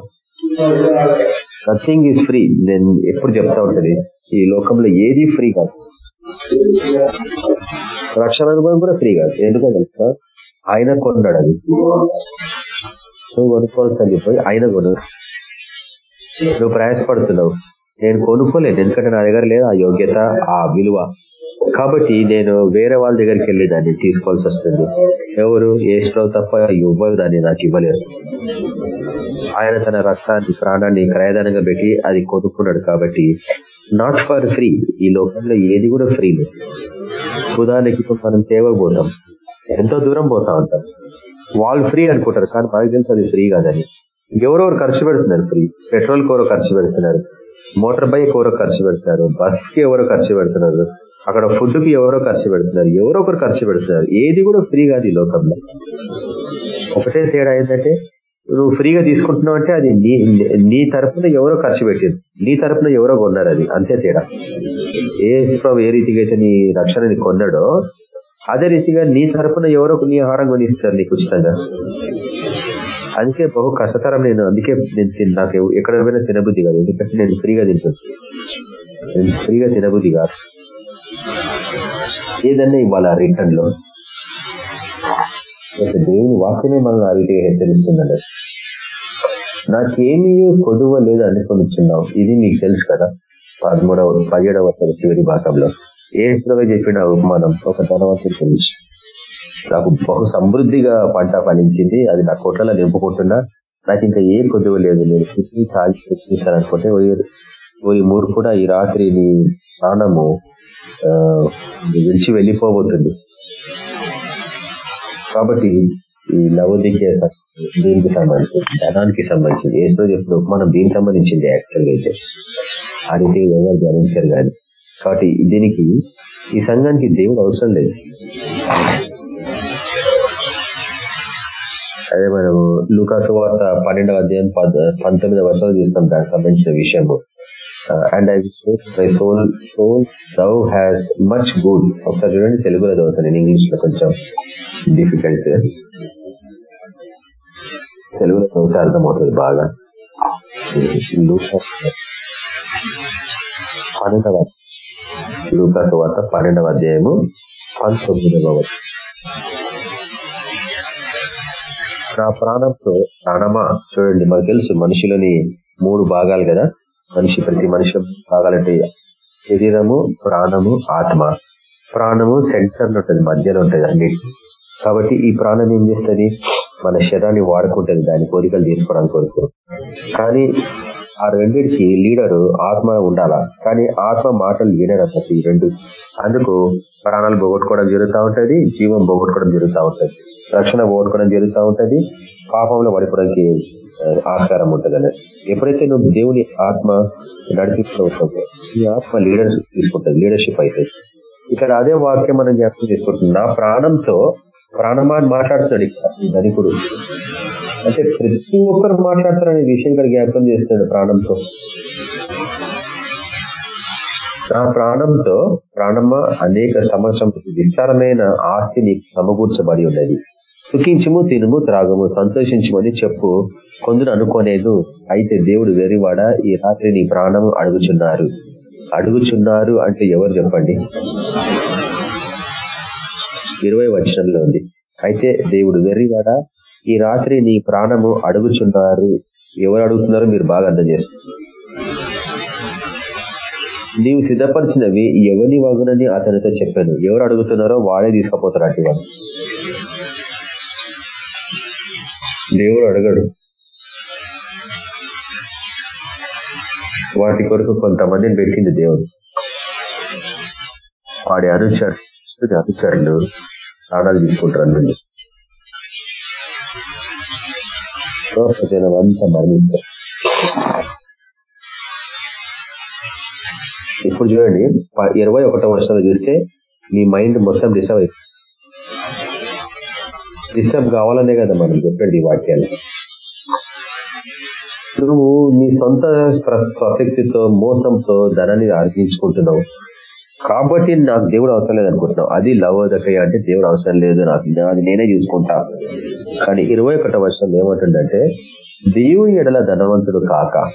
నథింగ్ ఈజ్ ఫ్రీ నేను ఎప్పుడు చెప్తా ఉంటది ఈ లోకంలో ఏది ఫ్రీ కాదు. రక్షణ అనుభవం కూడా ఫ్రీ కాదు. ఎందుకో తెలుసా? ఆయన కొన్నాడు అది. నువ్వు కొనుక్కోవాల్సి చెప్పి ఆయన కొను నువ్వు ప్రయాసపడుతున్నావు. నేను కొనుక్కోలేదు. ఎందుకంటే నా దగ్గర లేదు ఆ యోగ్యత ఆ విలువ. కాబట్టి నేను వేరే వాళ్ళ దగ్గరికి వెళ్ళి దాన్ని తీసుకోవాల్సి వస్తుంది. ఎవరు? ఏ స్టవ్ తప్ప ఇవ్వరు దాన్ని నాకు ఇవ్వలేరు. ఆయన తన రక్తాన్ని ప్రాణాన్ని క్రయదానంగా పెట్టి అది కొనుక్కున్నాడు కాబట్టి నాట్ ఫర్ ఫ్రీ ఈ లోకంలో ఏది కూడా ఫ్రీ లేదు. ఉదాహరణకి మనం సేవకు పోతాం. ఎంతో దూరం పోతా ఉంటాం. వాళ్ళు ఫ్రీ అనుకుంటారు. కానీ మనకు తెలుసు అది ఫ్రీ కాదని. ఎవరెవరు ఖర్చు పెడుతున్నారు ఫ్రీ పెట్రోల్ కోరో ఖర్చు పెడుతున్నారు. మోటార్ బైక్ ఎవరో ఖర్చు పెడతారు బస్కి ఎవరో ఖర్చు పెడుతున్నారు అక్కడ ఫుడ్కి ఎవరో ఖర్చు పెడుతున్నారు ఎవరో ఒకరు ఖర్చు పెడుతున్నారు. ఏది కూడా ఫ్రీ కాదు ఈ లోకంలో. ఒకటే తేడా ఏంటంటే నువ్వు ఫ్రీగా తీసుకుంటున్నావు అంటే అది నీ నీ తరఫున ఎవరో ఖర్చు పెట్టింది నీ తరఫున ఎవరో కొన్నారు అది. అంతే తేడా. ఏ ప్రభు ఏ రీతిగా అయితే నీ రక్షణని కొన్నాడో అదే రీతిగా నీ తరఫున ఎవరో నీ ఆహారం కొనిస్తారు నీకు ఉచితంగా. అందుకే బహు కష్టతరం నేను అందుకే నేను నాకు ఎక్కడ పోయినా తినబుద్ధి కాదు. ఎందుకంటే నేను ఫ్రీగా తింటాను. నేను ఫ్రీగా తినబుద్ధి కాదు. ఏదన్నా ఇవ్వాలి ఆ రిటర్న్లో దేవుని వాక్యమే మనల్ని ఆ రీతిగా హెచ్చరిస్తుందండి. నాకేమీ కొదువ లేదు అనుకుంటున్నావు ఇది మీకు తెలుసు కదా. పదమూడవ పదిహేడవ చివరి భాగంలో ఏ శ్రవ చెప్పిన ఉపమానం ఒక ధనవంతుడు తెలుసు. నాకు బహు సమృద్ధిగా పంట ఫలించింది అది నా కోట్లలో నింపుకుంటున్నా. నాకు ఇంకా ఏ కొద్దిగా లేదు. నేను స్థితిని సాగి సృష్టిస్తాను ఓరి మూడు కూడా ఈ రాత్రి నీ ప్రాణము విడిచి వెళ్ళిపోబోతుంది. కాబట్టి ఈ లవోదికే దీనికి సంబంధించి ధనానికి సంబంధించింది ఏసులో చెప్పిన ఉపమానం దీనికి సంబంధించింది యాక్చువల్గా అయితే. ఆ రీతి ఎవరు ధ్యానించారు కానీ. కాబట్టి దీనికి ఈ సంఘానికి దేవుడు అవసరం లేదు. అదే మనము లూకాసు వార్త పన్నెండవ అధ్యాయం పంతొమ్మిదవ వర్షాలు చూస్తాం దానికి సంబంధించిన విషయము. And I my soul soul though has much good ఒకసారి చూడండి తెలుగులో చదువుతాను నేను ఇంగ్లీష్లో కొంచెం డిఫికల్ట్ తెలుగులో చదివితే అర్థమవుతుంది బాగా. లూకాస్ పన్నెండవ లూకాసు వార్త పన్నెండవ అధ్యాయము పంతొమ్మిదవ నా ప్రాణంతో ప్రాణమా? చూడండి మనకు తెలుసు మనుషులని మూడు భాగాలు కదా. మనిషి ప్రతి మనిషి భాగాలంటే శరీరము ప్రాణము ఆత్మ. ప్రాణము సెంటర్లో ఉంటుంది మధ్యలో ఉంటుంది అన్నిటి కాబట్టి ఈ ప్రాణం ఏం చేస్తుంది? మన శరీరాన్ని వాడుకుంటుంది దాని కోరికలు తీసుకోవడానికి కోరుకు కానీ ఆ రెండింటికి లీడరు ఆత్మ ఉండాలా? కానీ ఆత్మ మాటలు వినరు అసలు ఈ రెండు. అందుకు ప్రాణాలు పోగొట్టుకోవడం జరుగుతూ ఉంటది జీవం పోగొట్టుకోవడం జరుగుతూ ఉంటది. రక్షణ ఓడుకోవడం జరుగుతూ ఉంటది. పాపంలో పడిపోవడానికి ఆస్కారం ఉంటుంది ఎప్పుడైతే నువ్వు దేవుని ఆత్మ నడిపిస్తూ ఉంటావు ఈ ఆత్మ లీడర్షిప్ తీసుకుంటుంది లీడర్షిప్ అయితే. ఇక్కడ అదే వాక్యం మనం జ్ఞాపకం చేసుకుంటుంది నా ప్రాణంతో ప్రాణమాన్ని మాట్లాడుతున్నాడు ధనికుడు. అంటే ప్రతి ఒక్కరు మాట్లాడతారనే విషయం ఇక్కడ జ్ఞాపకం చేస్తున్నాడు ప్రాణంతో. నా ప్రాణంతో ప్రాణమ అనేక సంవత్సరం విస్తారమైన ఆస్తి నీకు సమకూర్చబడి ఉన్నది. సుఖించము తినుము త్రాగము సంతోషించమని చెప్పు. కొందరు అనుకోలేదు. అయితే దేవుడు వెరివాడ ఈ రాత్రి నీ ప్రాణము అడుగుచున్నారు. అడుగుచున్నారు అంటే ఎవరు చెప్పండి? ఇరవై వచనంలో ఉంది. అయితే దేవుడు వెర్రివాడ ఈ రాత్రి నీ ప్రాణము అడుగుచున్నారు. ఎవరు అడుగుతున్నారో మీరు బాగా అర్థం చేసుకుంటారు నీవు సిద్ధపరిచినవి ఎవరి వాగునని అతనితో చెప్పాను. ఎవరు అడుగుతున్నారో వాడే తీసుకుపోతారు అటు దేవుడు అడగడు. వాటి కొరకు కొంతమందిని పెట్టింది దేవుడు. వాడి అనుచరు అనుచరులు ప్రాణాలు తీసుకుంటారు అన్నది జనం అంతా మరణించారు. ఇప్పుడు చూడండి ఇరవై ఒకటో వర్షాలు చూస్తే మీ మైండ్ మొత్తం డిస్టర్బ్ అయిపోతుంది డిస్టర్బ్ కావాలనే కదా మనం చెప్పండి ఈ వాక్యాలు నువ్వు నీ సొంత ప్రసక్తితో మోసంతో ధనాన్ని ఆర్జించుకుంటున్నావు. కాబట్టి నాకు దేవుడు అవసరం లేదు అనుకుంటున్నావు. అది లవోదకయ అంటే దేవుడు అవసరం లేదు. నాకు అది నేనే చూసుకుంటా. కానీ ఇరవై ఒకటో వర్షం ఏమంటుందంటే దేవుని ఎడల ధనవంతుడు కాక.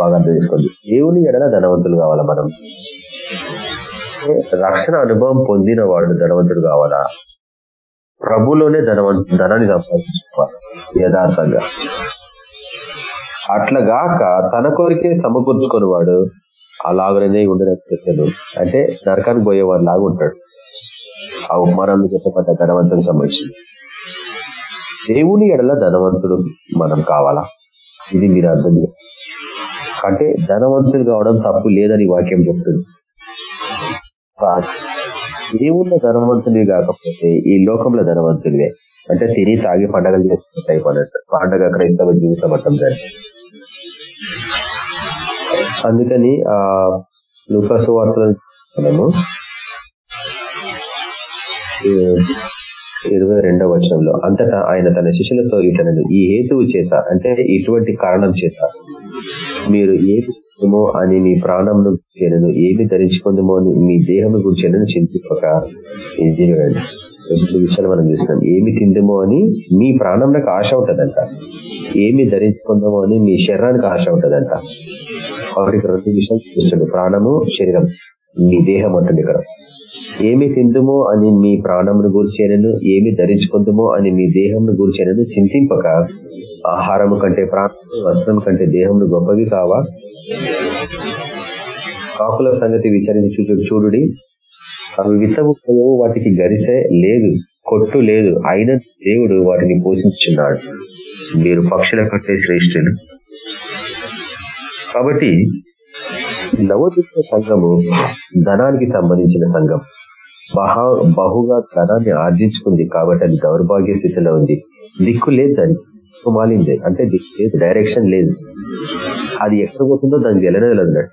బాగా అర్థం చేసుకోండి. దేవుని ఎడల ధనవంతులు కావాలా మనం? రక్షణ అనుభవం పొందిన వాడు ధనవంతుడు కావాలా? ప్రభులోనే ధనవంతు ధనాన్ని సంపాదించుకోవాలి యథార్థంగా. అట్లగాక తన కోరికే సమకూర్చుకుని వాడు అలాగనే ఉండడం అంటే నరకానికి పోయేవాడు లాగా ఉంటాడు. ఆ ఉపమానాన్ని చెప్పబడ్డ ధనవంతునికి సంబంధించింది. దేవుని ఎడల ధనవంతుడు మనం కావాలా? ఇది మీరు అర్థం చేస్తారు అంటే ధనవంతుడు కావడం తప్పు లేదని వాక్యం చెప్తుంది. దేవుళ్ళ ధనవంతుని కాకపోతే ఈ లోకంలో ధనవంతుడివే అంటే తిని తాగి పండగలు చేసుకున్న టైప్ అన్నట్టు. పండగ క్రైస్తవ జీవితం అంటాం దాన్ని అందుకని ఆ లూకాసు వార్తలను ఇరవై రెండవ వచనంలో అంతటా ఆయన తన శిష్యులతో ఇతను ఈ హేతువు చేత అంటే ఇటువంటి కారణం చేత మీరు ఏమో అని మీ ప్రాణంను చేయను ఏమి ధరించుకుందామో అని మీ దేహం గురించి చింతిపక జీవండి రెండు విషయాలు మనం చూసినాం. ఏమి తిందమో అని మీ ప్రాణంలోకి ఆశ ఉంటుందంట. ఏమి ధరించుకుందామో అని మీ శరీరానికి ఆశ ఉంటుందంట. కాబట్టి రెండు విషయాలు చూస్తుంది ప్రాణము శరీరం. మీ దేహం అంటుంది ఇక్కడ. ఏమి తిందుమో అని మీ ప్రాణమును గూర్చేనను ఏమి ధరించుకుందుమో అని మీ దేహంను గూర్చేనను చింతింపక ఆహారము కంటే ప్రాణం వస్త్రం కంటే దేహములు గొప్పవి కావా? కాకుల సంగతి విచారించి చూడుడి. అవి విత్తము వాటికి గరిసే లేదు కొట్టు లేదు. అయిన దేవుడు వాటిని పోషించున్నాడు మీరు పక్షుల కంటే శ్రేష్ఠులు. కాబట్టి నవోదిత సంఘము ధనానికి సంబంధించిన సంఘం. బహా బహుగా ధనాన్ని ఆర్జించుకుంది కాబట్టి అది దౌర్భాగ్య స్థితిలో ఉంది. దిక్కు లేదు దానికి కుమాలింది అంటే డైరెక్షన్ లేదు. అది ఎక్కడ పోతుందో దానికి వెళ్ళలేదు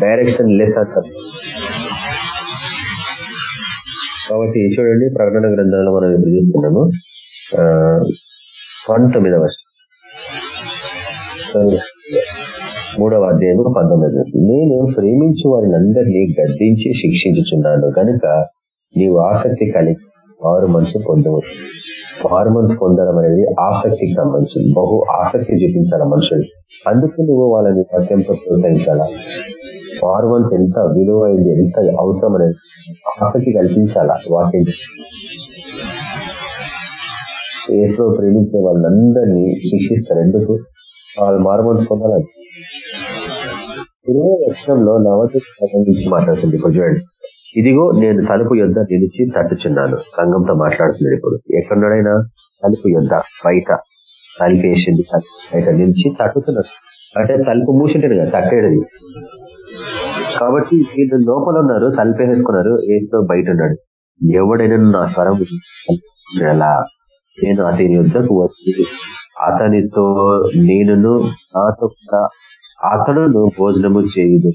డైరెక్షన్ లెస్ అంటారు కాబట్టి చూడండి ప్రకటన గ్రంథాలను మనం ఇప్పుడు చూస్తున్నాము. పంతొమ్మిదవ మూడవ అధ్యాయం పంతొమ్మిది నేను ప్రేమించి వారిని అందరినీ గద్దించి శిక్షించుచున్నాను. కనుక నీవు ఆసక్తి కలిగి ఆరు మనసు పొందవచ్చు ఆరు పొందడం అనేది ఆసక్తికి సంబంధించింది. బహు ఆసక్తి చూపించాల మనుషులు. అందుకే నువ్వు వాళ్ళని సత్యంతో ప్రోత్సహించాలా? ఆరు ఎంత విలువైంది ఎంత అవసరం అనేది ఆసక్తి కల్పించాలా వాక్యం ఏట్లో ప్రేమించే వాళ్ళందరినీ శిక్షిస్తారు. ఎందుకు? వాళ్ళు మారుమనసు పొందాలని ఇరవై లక్షణంలో నవతి గురించి మాట్లాడుతుంది. ఇప్పుడు చూడండి. ఇదిగో నేను తలుపు యొద్ద నిలిచి తట్టుచున్నాను సంఘంతో మాట్లాడుతున్నాడు ఇప్పుడు. ఎక్కడున్నాడైనా? తలుపు యొద్ద బయట. తలుపు వేసింది బయట నిలిచి తట్టుతున్నాడు అంటే తలుపు మూసింటాడు కదా తట్టేది కాబట్టి వీళ్ళు లోపల ఉన్నారు తలుపు వేసుకున్నారు వేస్తూ బయట ఉన్నాడు. ఎవడైనా నా స్వరం ఎలా నేను అతని యుద్ధకు వచ్చి అతనితో నేనును నాతో అతడును భోజనము చేయదు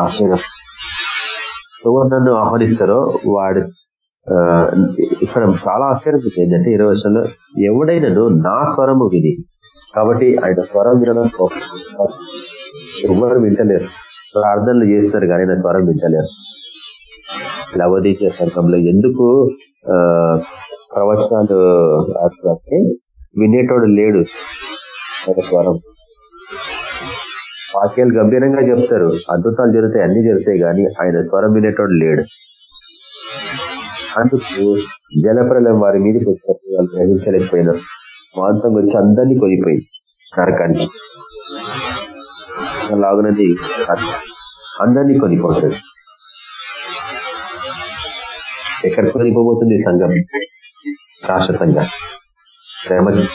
ఆశ్చర్యం ఎవరు నన్ను ఆహ్వానిస్తారో వాడు ఇక్కడ చాలా ఆశ్చర్యం ఏంటంటే ఇరవై వర్షంలో ఎవడైనాను నా స్వరము విని. కాబట్టి ఆయన స్వరం వినడం ఎవరు వింటలేరు. ప్రార్థనలు చేస్తారు కానీ ఆయన స్వరం వింటలేరు. లవదీయ సంఘంలో ఎందుకు ప్రవచనాలు అంటే వినేటోడు లేడు స్వరం. వాక్యాలు గంభీరంగా చెప్తారు. అద్భుతాలు జరుగుతాయి అన్ని జరుగుతాయి కానీ ఆయన స్వరం వినేటోడు లేడు. అందుకు జలప్రలయం వారి మీదకి వచ్చి వాళ్ళు గ్రహించలేకపోయినారు. మాంసం వచ్చి అందరినీ కొనిపోయింది. నరకానికి. లాగునది అందరినీ కొనిపోతుంది ఎక్కడ కొనిపోబోతుంది సంఘం? రాష్ట్ర సంఘం. ప్రేమ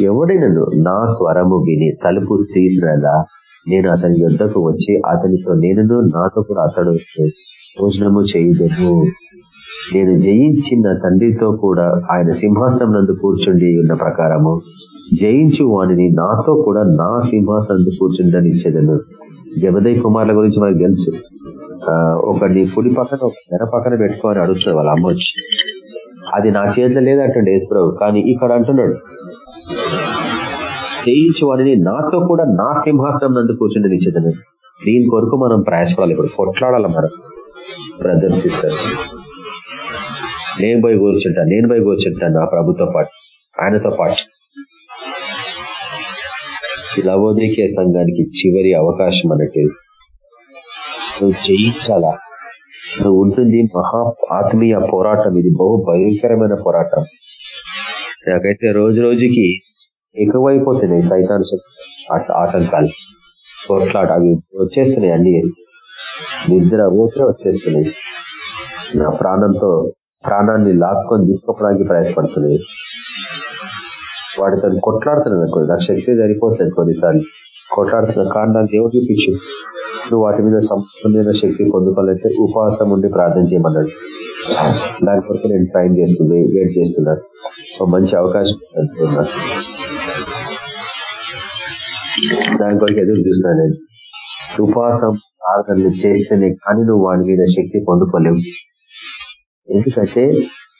ఎవడైనను నా స్వరము విని తలుపు తీసినలా నేను అతని యుద్ధకు వచ్చి అతనితో నేను నాతో కూడా అతడు భోజనము చేయదను నేను జయించిన తండ్రితో కూడా ఆయన సింహాసనం నందు కూర్చుండి ఉన్న ప్రకారము జయించు వాణిని నాతో కూడా నా సింహాసనం కూర్చుండని ఇచ్చేదను. జబదయ్ కుమార్ల గురించి మనకు తెలుసు. ఒకటి కుడి పక్కన ఒక తెర పక్కన పెట్టుకోమని అడుగుతున్నారు వాళ్ళ అమ్మ వచ్చి. అది నా చేతిలో లేదంటుండే యేసుప్రభు కానీ ఇక్కడ అంటున్నాడు. జయించి వాడిని నాతో కూడా నా సింహాసనం నందు కూర్చుండి నిశ్చితను దీని కొరకు మనం ప్రయాసపడాలి ఇప్పుడు. కొట్లాడాలి మనం. బ్రదర్స్ సిస్టర్స్ నేను పోయి కూర్చుంటా నేను పోయి కూర్చుంటాను నా ప్రభుతో పాటు. ఆయనతో పాటు. లవోదికే సంఘానికి చివరి అవకాశం అన్నట్టు. నువ్వు జయించాలా? నువ్వు ఉంటుంది మహా ఆత్మీయ పోరాటం. ఇది బహు భయంకరమైన పోరాటం. నాకైతే రోజు రోజుకి ఎక్కువైపోతున్నాయి. సైతాన్ ఆటంకాలు కొట్లాట అవి వచ్చేస్తున్నాయి అన్ని. నిద్ర ఊపిరి వచ్చేస్తున్నాయి. నా ప్రాణంతో ప్రాణాన్ని లాక్కొని తీసుకోవడానికి ప్రయాసపడుతున్నాయి వాడితో కొట్లాడుతున్నాను అనుకోండి. నాకు శక్తి సరిపోతుంది కొన్నిసార్లు. కొట్లాడుతున్న కారణాలు దేవుడు చూపించు. నువ్వు వాటి మీద సంపూర్ణమైన శక్తి పొందుకోవాలంటే ఉపవాసం ఉండి ప్రార్థన చేయమన్నాడు. దాని కొరకు నేను ట్రైన్ చేస్తుంది వెయిట్ చేస్తున్నా. మంచి అవకాశం దాని కొరకు ఎదురు చూస్తాను ఉపాసం ఉపవాసం ప్రార్థనలు చేస్తేనే కానీ నువ్వు వాడి మీద శక్తి పొందుకోలేవు. ఎందుకంటే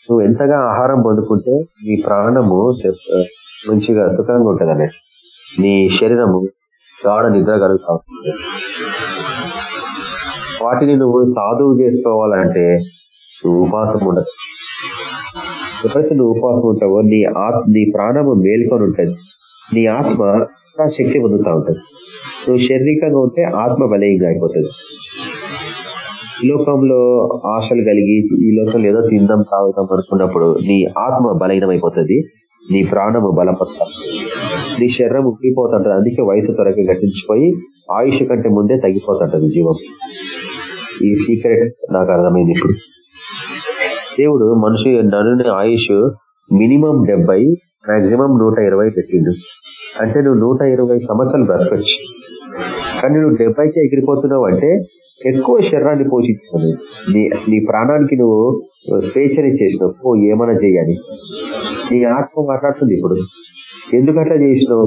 నువ్వు ఎంతగా ఆహారం పొందుకుంటే నీ ప్రాణము మంచిగా సుఖంగా ఉంటదనే. నీ శరీరము గాఢ నిద్ర కలుగుతా వాటిని నువ్వు సాధువు చేసుకోవాలంటే నువ్వు ఉపాసం ఉండదు ఎప్పుడైతే నువ్వు ఉపాసం ఉంటావో నీ ఆత్మ నీ ప్రాణము మేల్కొని ఉంటుంది. నీ ఆత్మ ఆత్మ శక్తి పొందుతూ ఉంటుంది. నువ్వు శారీరకంగా ఉంటే ఆత్మ బలహీనంగా అయిపోతుంది. ఈ లోకంలో ఆశలు కలిగి ఈ లోకంలో ఏదో తిందాం తాగుతాం అనుకున్నప్పుడు నీ ఆత్మ బలహీనమైపోతుంది నీ ప్రాణము బలపడతా. నీ శరీరం ఉక్కిపోతుంటది అందుకే వయసు త్వరగా గట్టించిపోయి ఆయుష్ కంటే ముందే తగ్గిపోతుంటది జీవం. ఈ సీక్రెట్ నాకు అర్థమైంది ఇప్పుడు. దేవుడు మనిషి నన్ను ఆయుష్ మినిమం డెబ్బై మాక్సిమం నూట ఇరవై పెట్టిండు. అంటే నువ్వు నూట ఇరవై సంవత్సరాలు బ్రతకచ్చు. కానీ నువ్వు డెబ్బైకి ఎగిరిపోతున్నావు అంటే ఎక్కువ శరీరాన్ని పోషించాను నీ నీ ప్రాణానికి నువ్వు స్వేచ్ఛనిచ్చేసినావు ఓ ఏమైనా చేయాలి నీ ఆత్మ మాట్లాడుతుంది ఇప్పుడు. ఎందుకట్లా చేసినావు?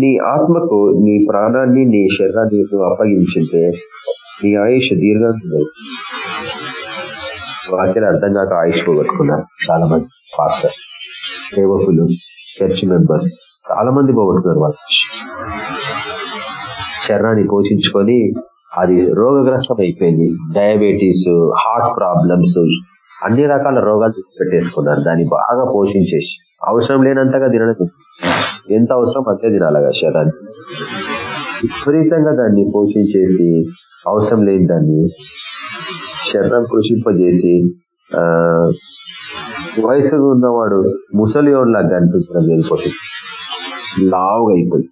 నీ ఆత్మకు నీ ప్రాణాన్ని నీ శరీరాన్ని నువ్వు అప్పగించింటే నీ ఆయుష్ దీర్ఘంగా వాక్యాలు అర్థం కాక ఆయుష్ పోగొట్టుకున్నారు. చాలా మంది పాస్టర్ సేవకులు చర్చ్ మెంబర్స్ చాలా మంది పోగొట్టుకున్నారు వాళ్ళు. శరీరాన్ని పోషించుకొని అది రోగగ్రస్తం అయిపోయింది. డయాబెటీస్ హార్ట్ ప్రాబ్లమ్స్ అన్ని రకాల రోగాలు పెట్టేసుకున్నారు. దాన్ని బాగా పోషించేసి అవసరం లేనంతగా తినడం ఎంత అవసరం అంతే తినాలగా శరీరాన్ని విపరీతంగా దాన్ని పోషించేసి అవసరం లేని దాన్ని శరీరం కృషింపజేసి ఆ వయసు ఉన్నవాడు ముసలియోన్లాగా కనిపించడం వెళ్ళిపోతుంది లావుగా అయిపోయి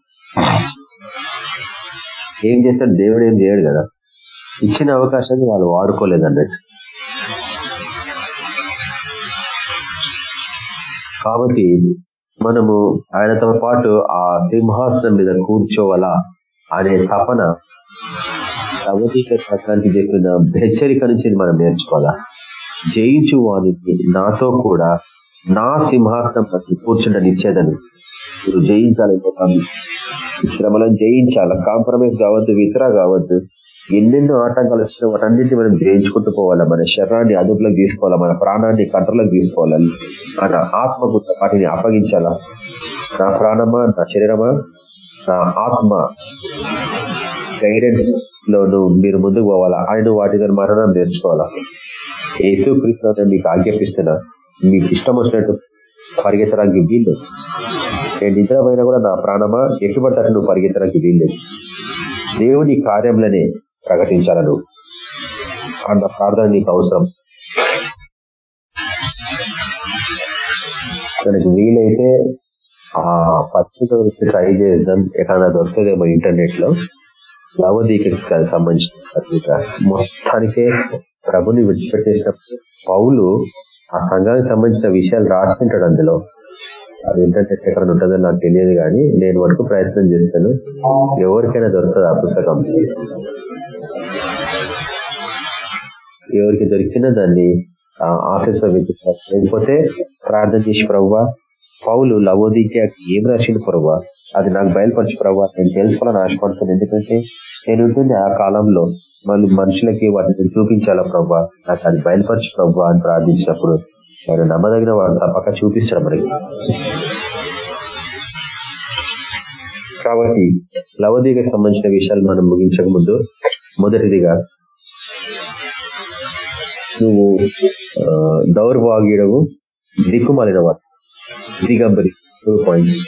ఏం చేస్తాడు దేవుడు ఏం చేయడు కదా. ఇచ్చిన అవకాశాన్ని వాళ్ళు వాడుకోలేదు అన్నట్టు. కాబట్టి మనము ఆయనతో పాటు ఆ సింహాసనం మీద కూర్చోవాలా అనే తపన లవదీక చెప్పిన హెచ్చరిక నుంచి మనం నేర్చుకోవాలా? జయించు వానికి నాతో కూడా నా సింహాసనం పట్టి కూర్చుండనిచ్చేదని మీరు జయించాలంటే శ్రమలను జయించాల? కాంప్రమైజ్ కావద్దు విత్రా కావద్దు. ఎన్నెన్నో ఆటంకాలు వచ్చినా వాటన్నింటినీ మనం జయించుకుంటూ పోవాలా? మన శరీరాన్ని అదుపులోకి తీసుకోవాలా? మన ప్రాణాన్ని కంట్రోల్లోకి తీసుకోవాలా? మన ఆత్మకు వాటిని అప్పగించాలా? నా ప్రాణమా? నా శరీరమా? నా ఆత్మ? గైడెన్స్? లో నువ్వు మీరు ముందుకు పోవాలా? ఆయన వాటి దాని మరణం నేర్చుకోవాలా? ఏసు కృష్ణ మీకు ఆజ్ఞాపిస్తున్నా. మీకు ఇష్టం వచ్చినట్టు పరిగెత్తడానికి వీల్లేదు. నేను నిద్రపోయినా కూడా నా ప్రాణమా? ఎటువంటి నువ్వు పరిగెత్తడానికి వీల్లేదు. దేవుని కార్యంలోనే ప్రకటించాలను నువ్వు? అన్న ప్రార్థన నీకు అవసరం. తనకు వీలైతే ఆ పత్రిక గురించి ట్రై చేద్దాం. ఎక్కడ దొరుకుతుందేమో ఇంటర్నెట్లో లవదీకి సంబంధించిన పత్రిక మొత్తానికే ప్రభుని విడిచిపెట్టేసిన పౌలు ఆ సంఘానికి సంబంధించిన విషయాలు రాసుకుంటాడు అందులో. అది ఏంటంటే ఎక్కడ ఉంటుందో నాకు తెలియదు కానీ నేను వరకు ప్రయత్నం చేస్తాను ఎవరికైనా దొరుకుతుంది ఆ పుస్తకం. ఎవరికి దొరికినా దాన్ని ఆశతో లేకపోతే ప్రార్థన చేసి ప్రవ్వా పౌలు లవోదికి ఏం రాసింది ప్రవ్వా? అది నాకు బయలుపరచు ప్రభావ నేను తెలుసుకోవాలని ఆశపడుతున్నాను ఎందుకంటే నేను ఉంటుంది ఆ కాలంలో మళ్ళీ మనుషులకి వాటిని చూపించాలా ప్రభావ నాకు అది బయలుపరచు ప్రభావ అని ప్రార్థించినప్పుడు ఆయన నమ్మదగిన వాడు తప్పక చూపిస్తాడు మనకి కాబట్టి లవదీగకు సంబంధించిన విషయాలు మనం ముగించక ముందు మొదటిదిగా నువ్వు దౌర్భాగ్యుడవు దిక్కుమాలిన వాడు దిగంబరి టూ పాయింట్స్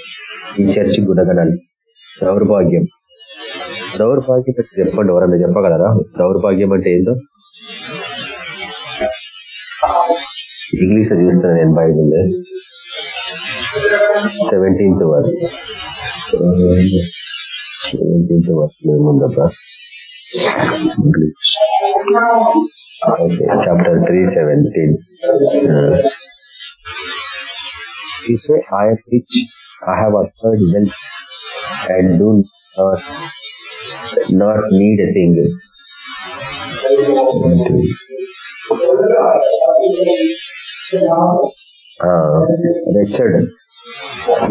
ఈ చర్చి గుణగణాలు. దౌర్భాగ్యం దౌర్భాగ్యం అంటే చెప్పండి ఎవరన్నా చెప్పగలరా? దౌర్భాగ్యం అంటే ఏందో? ఇంగ్లీష్లో చూస్తున్నాను నేను Bible seventeenth verse seventeenth verse ఏముందబ్బా? Okay chapter three seventeen You say, I am rich, I have acquired wealth, and do not, not need a thing. Ah, wretched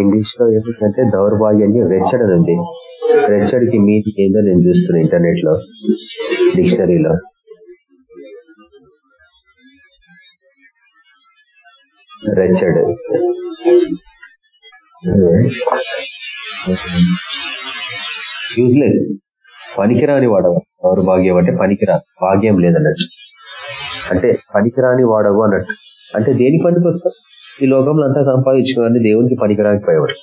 ఇంగ్లీష్లో ఏమిటంటే దౌర్భాగ్యాన్ని రెచ్చడ్ అని ఉంది రెచ్చడికి మీది ఏందో నేను చూస్తున్నా ఇంటర్నెట్లో డిక్షనరీలో రెచ్చడ్ యూజ్లెస్ పనికిరాని వాడవు. భాగ్యం అంటే పనికిరా భాగ్యం లేదన్నట్టు. అంటే పనికిరాని వాడవు అన్నట్టు. అంటే దేని పనికి వస్తావు? ఈ లోకంలో అంతా సంపాదించుకోవాలని దేవునికి పనికిరానికి పోయేవాడు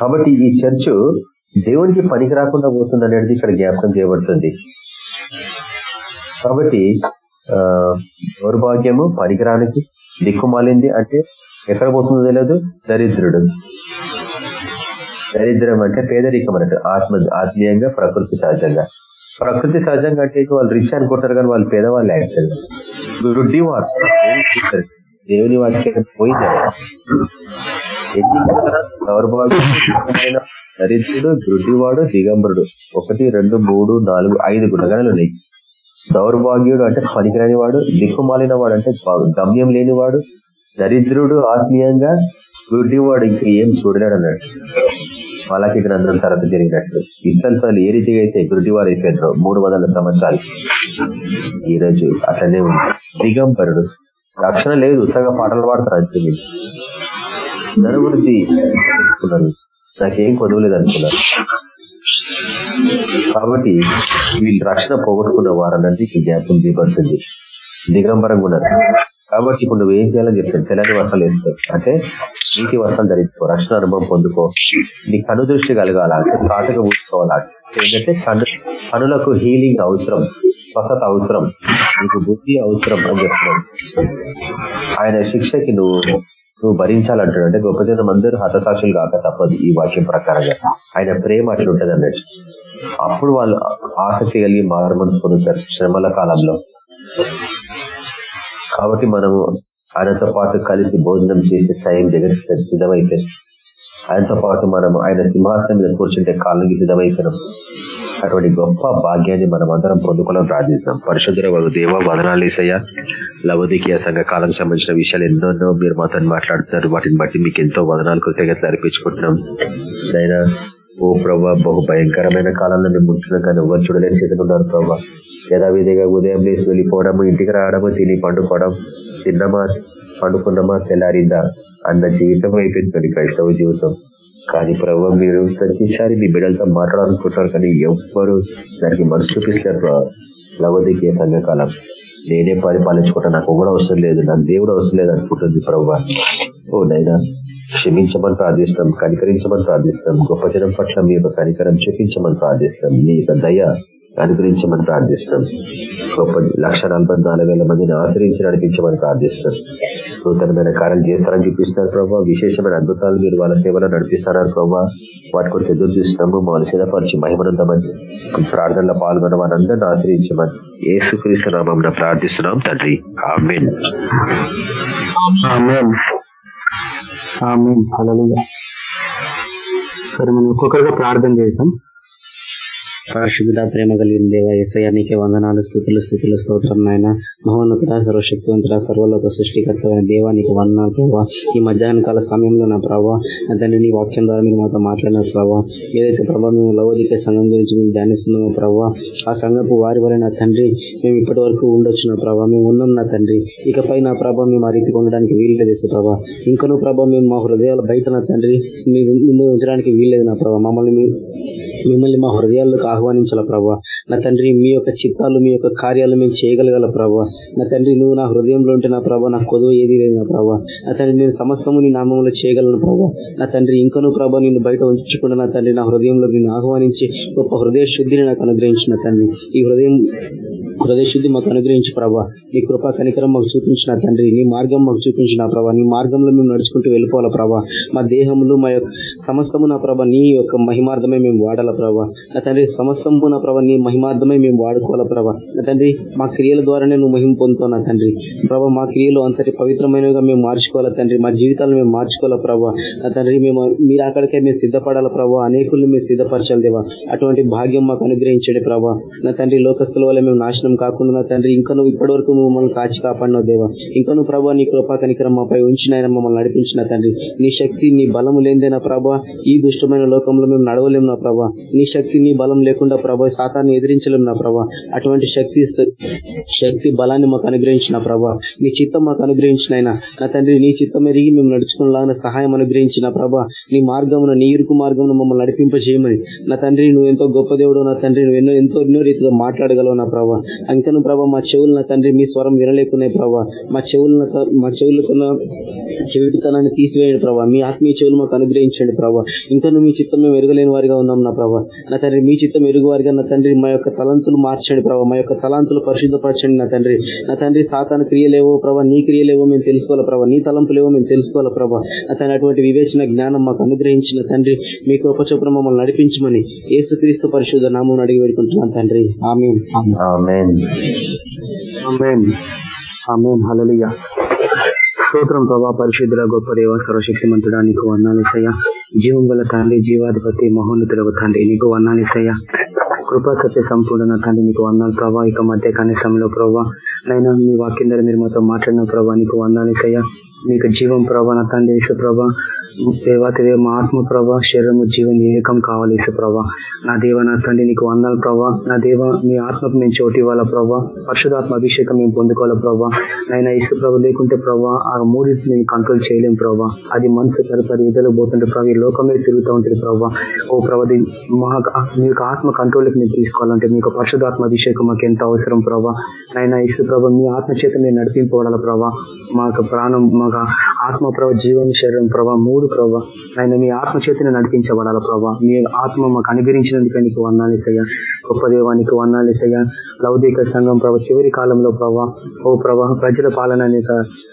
కాబట్టి ఈ చర్చ్ దేవునికి పనికి రాకుండా పోతుంది అనేది ఇక్కడ జ్ఞాపకం చేయబడుతుంది. కాబట్టి దౌర్భాగ్యము పనికిరానికి దిక్కుమాలింది అంటే ఎక్కడ పోతుందో తెలియదు దరిద్రుడు. దరిద్రం అంటే పేదరికం అన్నట్టు. ఆత్మ ఆత్మీయంగా ప్రకృతి సహజంగా. ప్రకృతి సహజంగా అంటే వాళ్ళు రిచ్ అనుకుంటారు కానీ వాళ్ళు పేదవాళ్ళు యాక్చువల్గా గుడ్డి వారు దేవుని వాక్యం పోయింది ఎన్ని గౌరవాలు దరిద్రుడు గుడ్డివాడు దిగంబరుడు. ఒకటి రెండు మూడు నాలుగు ఐదు గుణగణాలు ఉన్నాయి. దౌర్భాగ్యుడు అంటే పనికిరాని వాడు దిక్కుమాలిన వాడు అంటే గమ్యం లేనివాడు దరిద్రుడు ఆత్మీయంగా గుడ్డివాడు ఇంకా ఏం చూడలేడు అన్నాడు వాళ్ళకి గ్రంథం తర్వాత జరిగినట్లు ఇసల్ఫలు ఏ రీతిగా అయితే గుడ్డివారు అయిపోయినారు మూడు వందల సంవత్సరాలు. ఈరోజు అట్లనే ఉంది. దిగంబరుడు. రక్షణ లేదు ఉత్తగా పాటలు పాడతారు అంతే. మీరు నలుగురిది అనుకున్నారు. నాకేం కొదవలేదు అనుకున్నారు కాబట్టి వీళ్ళు రక్షణ పోగొట్టుకున్న వారన్నది జ్ఞాపకం దిగబడుతుంది దిగంబరంగా ఉన్నారు కాబట్టి ఇప్పుడు నువ్వు ఏం చేయాలని చెప్తాను తెల్లని వస్త్రాలు వేసుకో. అంటే నీటి వస్త్రాలు ధరించుకో రక్షణ అనుభవం పొందుకో. నీ కను దృష్టి కలగాల? అంటే కాటుగా ఏంటంటే కను కనులకు హీలింగ్ అవసరం స్వసత అవసరం నీకు బుద్ధి అవసరం అని చెప్తున్నాడు. ఆయన శిక్షకి నువ్వు నువ్వు భరించాలంటాడు అంటే గొప్ప జనం అందరూ హతసాక్షులు కాక తప్పదు ఈ వాక్యం ప్రకారంగా. ఆయన ప్రేమ అట్లుంటది అన్నట్టు. అప్పుడు వాళ్ళు ఆసక్తి కలిగి మారమని పొందుతారు శ్రమల కాలంలో. కాబట్టి మనము ఆయనతో పాటు కలిసి భోజనం చేసే టైం దగ్గర సిద్ధమైతే ఆయనతో పాటు మనం ఆయన సింహాసనం మీద కూర్చుంటే కాళ్ళకి సిద్ధమైపోయినాం. అటువంటి గొప్ప భాగ్యాన్ని మనం అందరం పొందుకోవాలని ప్రార్థిస్తున్నాం. పరిశుద్ధ దేవ వదనాలేసయ్య లవదికీయ సంఘ కాలం సంబంధించిన విషయాలు ఎన్నోన్నో మీరు మాతో మాట్లాడుతున్నారు. వాటిని బట్టి మీకు ఎంతో వదనాలు కృతజ్ఞతలు అర్పించుకుంటున్నాం. అయినా ఓ ప్రభా బహు భయంకరమైన కాలంలో మేము ఉంటున్నాం కానీ ఎవరు చూడలేని చేతులు ఉన్నారు ప్రభా. యథావిధిగా ఉదయం లేసి వెళ్ళిపోవడము ఇంటికి రావడము తిని పండుకోవడం తిన్నమా పండుకున్నమా తెల్లారిందా అన్న జీవితం అయిపోయింది క్రైస్తవ జీవితం. కానీ ప్రభావ మీరు ప్రతిసారి మీ బిడ్డలతో మాట్లాడాలనుకుంటున్నారు కానీ ఎవ్వరు దానికి మనసు చూపిస్తారు లవదికీయ సంఘకాలం? నేనే పరిపాలించుకుంటా నాకు కూడా అవసరం లేదు నాకు దేవుడు అవసరం లేదు అనుకుంటుంది ప్రభావ ఓ నైనా క్షమించమని ప్రార్థిస్తాం కనికరించమని ప్రార్థిస్తాం గొప్ప జనం పట్ల మీ యొక్క కనికరం చూపించమని ప్రార్థిస్తాం మీ యొక్క దయ అనుగ్రహించమని ప్రార్థిస్తున్నాం గొప్ప లక్ష మందిని ఆశ్రయించి నడిపించమని ప్రార్థిస్తున్నాం నూతనమైన కార్యం చేస్తారని చూపిస్తున్నారు ప్రభావ విశేషమైన అద్భుతాలు మీరు వాళ్ళ సేవలో నడిపిస్తున్నారు ప్రభావ వాటి కొరకు ఎదురు చూస్తున్నాము. మమ్మల్ని సిద్ధపరిచి మహిమనందమని ప్రార్థనలో పాల్గొన్న వారందరినీ ఆశ్రయించమని ఏసుక్రీస్తు నామం ప్రార్థిస్తున్నాం తండ్రి. ఆమెన్. సరే మనం ఒక్కొక్కరిగా ప్రార్థన చేసాం పరిశుద్ధ ప్రేమ కలిగిన దేవ ఎస్ఐ నీకే వందనాలు స్థుతులు స్థుతులు స్తోత్రం నాయన. మహోన్నత సర్వశక్తివంతుడ సర్వలోక సృష్టికర్తమైన దేవా నీకు వందనాలు ప్రభావ ఈ మధ్యాహ్న కాల సమయంలో నా ప్రభావ దాన్ని నీ వాక్యం ద్వారా మీరు మాతో మాట్లాడిన ప్రభావ ఏదైతే ప్రభావ మేము లవోదిక సంఘం గురించి మేము ధ్యానిస్తున్నామో ప్రభావ ఆ సంఘపు వారి వల్ల నా తండ్రి మేము ఇప్పటి వరకు ఉండొచ్చు నా ప్రభావ మేము ఉన్నాం నా తండ్రి. ఇకపై నా ప్రభావ మేము ఆ రీతికి ఉండడానికి వీల్లేదు ప్రభావ ఇంకనూ ప్రభావ మేము మా హృదయాల బయట నా తండ్రి మీరు ఉంచడానికి వీల్లేదు నా ప్రభావ మమ్మల్ని మిమ్మల్ని మా హృదయాల్లోకి ఆహ్వానించాల ప్రభావ నా తండ్రి మీ యొక్క చిత్తాలు మీ యొక్క కార్యాలు మేము చేయగలగల ప్రభావ నా తండ్రి నువ్వు నా హృదయంలో ఉంటే నా ప్రభావ నా కొదవ ఏది లేదు నా ప్రభావ నా తండ్రి నేను సమస్తము నీ నామంలో చేయగలను ప్రభావ నా తండ్రి ఇంకనూ ప్రభావ నిన్ను బయట ఉంచకుండా నా తండ్రి నా హృదయంలో నిన్ను ఆహ్వానించి గొప్ప హృదయ శుద్ధిని నాకు అనుగ్రహించిన తండ్రి. ఈ హృదయం హృదయ శుద్ధి మాకు అనుగ్రహించి ప్రభా. నీ కృపా కనికరం మాకు చూపించిన తండ్రి. నీ మార్గం మాకు చూపించిన ప్రభా. నీ మార్గంలో మేము నడుచుకుంటూ వెళ్ళిపోవాలా ప్రభా. మా దేహములు మా యొక్క సమస్తము నా ప్రభా నీ యొక్క మహిమార్థమే మేము వాడాల ప్రభా. నా తండ్రి సమస్తము నా ప్రభా నీ మహిమార్థమై మేము వాడుకోవాలా ప్రభా? తండ్రి మా క్రియల ద్వారానే నువ్వు మహిమ పొందుతావు నా తండ్రి. ప్రభా మా క్రియలు అంతటి పవిత్రమైనవిగా మేము మార్చుకోవాలా తండ్రి. మా జీవితాలను మేము మార్చుకోవాలా ప్రభా? నా తండ్రి మేము మీరు అక్కడికే మేము సిద్ధపడాలా ప్రభా? అనేకుల్ని మేము సిద్ధపరచాలి దేవా. అటువంటి భాగ్యం మాకు అనుగ్రహించండి ప్రభా. నా తండ్రి లోకస్తుల వల్ల మేము నాశనం కాకుండా నా తండ్రి ఇంకా నువ్వు ఇప్పటి వరకు మమ్మల్ని కాచి కాపాడినావు దేవా. ఇంకా నువ్వు ప్రభా నీ కృపా కనికరం మాపై ఉంచిన ఆయన మమ్మల్ని నడిపించిన తండ్రి. నీ శక్తి నీ బలం లేనిదేనా ప్రభా? ఈ దుష్టమైన లోకంలో మేము నడవలేము నా ప్రభా? నీ శక్తి నీ బలం లేకుండా ప్రభా సాతాన్ని ఎదిరించలేం నా ప్రభా. అటువంటి శక్తి శక్తి బలాన్ని మాకు అనుగ్రహించిన ప్రభా. నీ చిత్తం మాకు అనుగ్రహించిన ఆయన. నా తండ్రి నీ చిత్తం ఎరిగి మేము నడుచుకునేలాగా సహాయం అనుగ్రహించిన ప్రభా. నీ మార్గమును నీ ఇరుకు మార్గమును మమ్మల్ని నడిపింపజేయమని. నా తండ్రి నువ్వు ఎంతో గొప్ప దేవుడు నా తండ్రి నువ్వు ఎన్నో ఎంతో ఎన్నో రీతిగా మాట్లాడగలవు నా ప్రభా. అంకను ప్రభా మా చెవులు నా తండ్రి మీ స్వరం వినలేకున్నాయి ప్రభా. మా చెవులు మా చెవులకున్న చెవిటితనాన్ని తీసివేయండి ప్రభా. మీ ఆత్మీయ చెవులు మాకు అనుగ్రహించండి ప్రభా. ఇంకా మీ చిత్తం మేము ఎరగలేని వారిగా ఉన్నాం నా ప్రభా. నా తండ్రి మీ చిత్తం ఎరుగు వారిగా. నా తండ్రి మా యొక్క తలంతులు మార్చండి ప్రభా. మా యొక్క తలాంతులు పరిశుద్ధపరచండి నా తండ్రి. నా తండ్రి సాతాను క్రియలేవో ప్రభా నీ క్రియలేవో మేము తెలుసుకోవాలి ప్రభా. నీ తలంపులేవో మేము తెలుసుకోవాలి ప్రభా. నా తండ్రి అటువంటి వివేచన జ్ఞానం మాకు అనుగ్రహించిన తండ్రి మీ కృపచొప్పున మమ్మల్ని నడిపించమని యేసుక్రీస్తు పరిశుద్ధ నామం అడిగి పెడుకుంటున్నాను తండ్రి. ఆమె స్తోత్రం ప్రభా పరిశుద్ధుల గొప్ప దేవ సర్వశక్తి మంతుడా నీకు వర్ణాలిసయ్య జీవం గల తండ్రి జీవాధిపతి మహోన్నతుడకు తండ్రి నీకు వర్ణాలిసయ్య కృపా సత్య సంపూర్ణ తండ్రి నీకు వందాలు ప్రభా. ఇక మధ్య కనీసంలో ప్రభా. నైనా మీ వాక్యం మీరు మాతో మాట్లాడిన ప్రభా. నీకు వందాలిసయ్య మీకు జీవం ప్రభా. నా తండ్రి యేసు ప్రభా. దేవాతిదే మా ఆత్మ ప్రభా శరీరము జీవం ఏకం కావాలి ఇసు ప్రభా. నా దేవ నా తండ్రి నీకు వందాలి ప్రభా. నా దేవ మీ ఆత్మకు మేము చోటు ఇవ్వాలా ప్రభా. పరిశుధాత్మ అభిషేకం మేము పొందుకోవాలా ప్రభా. నైనా ఇసు ప్రభ లేకుంటే ప్రభా ఆ మూడింటిని మేము కంట్రోల్ చేయలేం ప్రభా. అది మనసు తరపరి ఇద్దరు పోతుంటే ప్రభా ఈ లోకమే తిరుగుతూ ఉంటుంది ప్రభా. ఓ ప్రభది మా మీకు ఆత్మ కంట్రోల్కి మేము తీసుకోవాలంటే మీకు పరిశుధాత్మ అభిషేకం మాకు ఎంత అవసరం ప్రభా. నైనా ఇసు ప్రభ మీ ఆత్మ చేత మేము నడిపింపబడాల ప్రభా. మాకు ప్రాణం మాకు ఆత్మ ప్రభ జీవం శరీరం ప్రభా మూడు ప్రభావ ఆయన మీ ఆత్మ చేతిని నడిపించబడాల ప్రభా మీ ఆత్మ మాకు అనుగ్రహించినందుకు నీకు వందాలేసయ్యా గొప్ప దేవానికి వందాలేసయ్యా లౌదిక సంఘం ప్రభా చివరి కాలంలో ప్రభా ఓ ప్రభా ప్రజల పాలన అనేక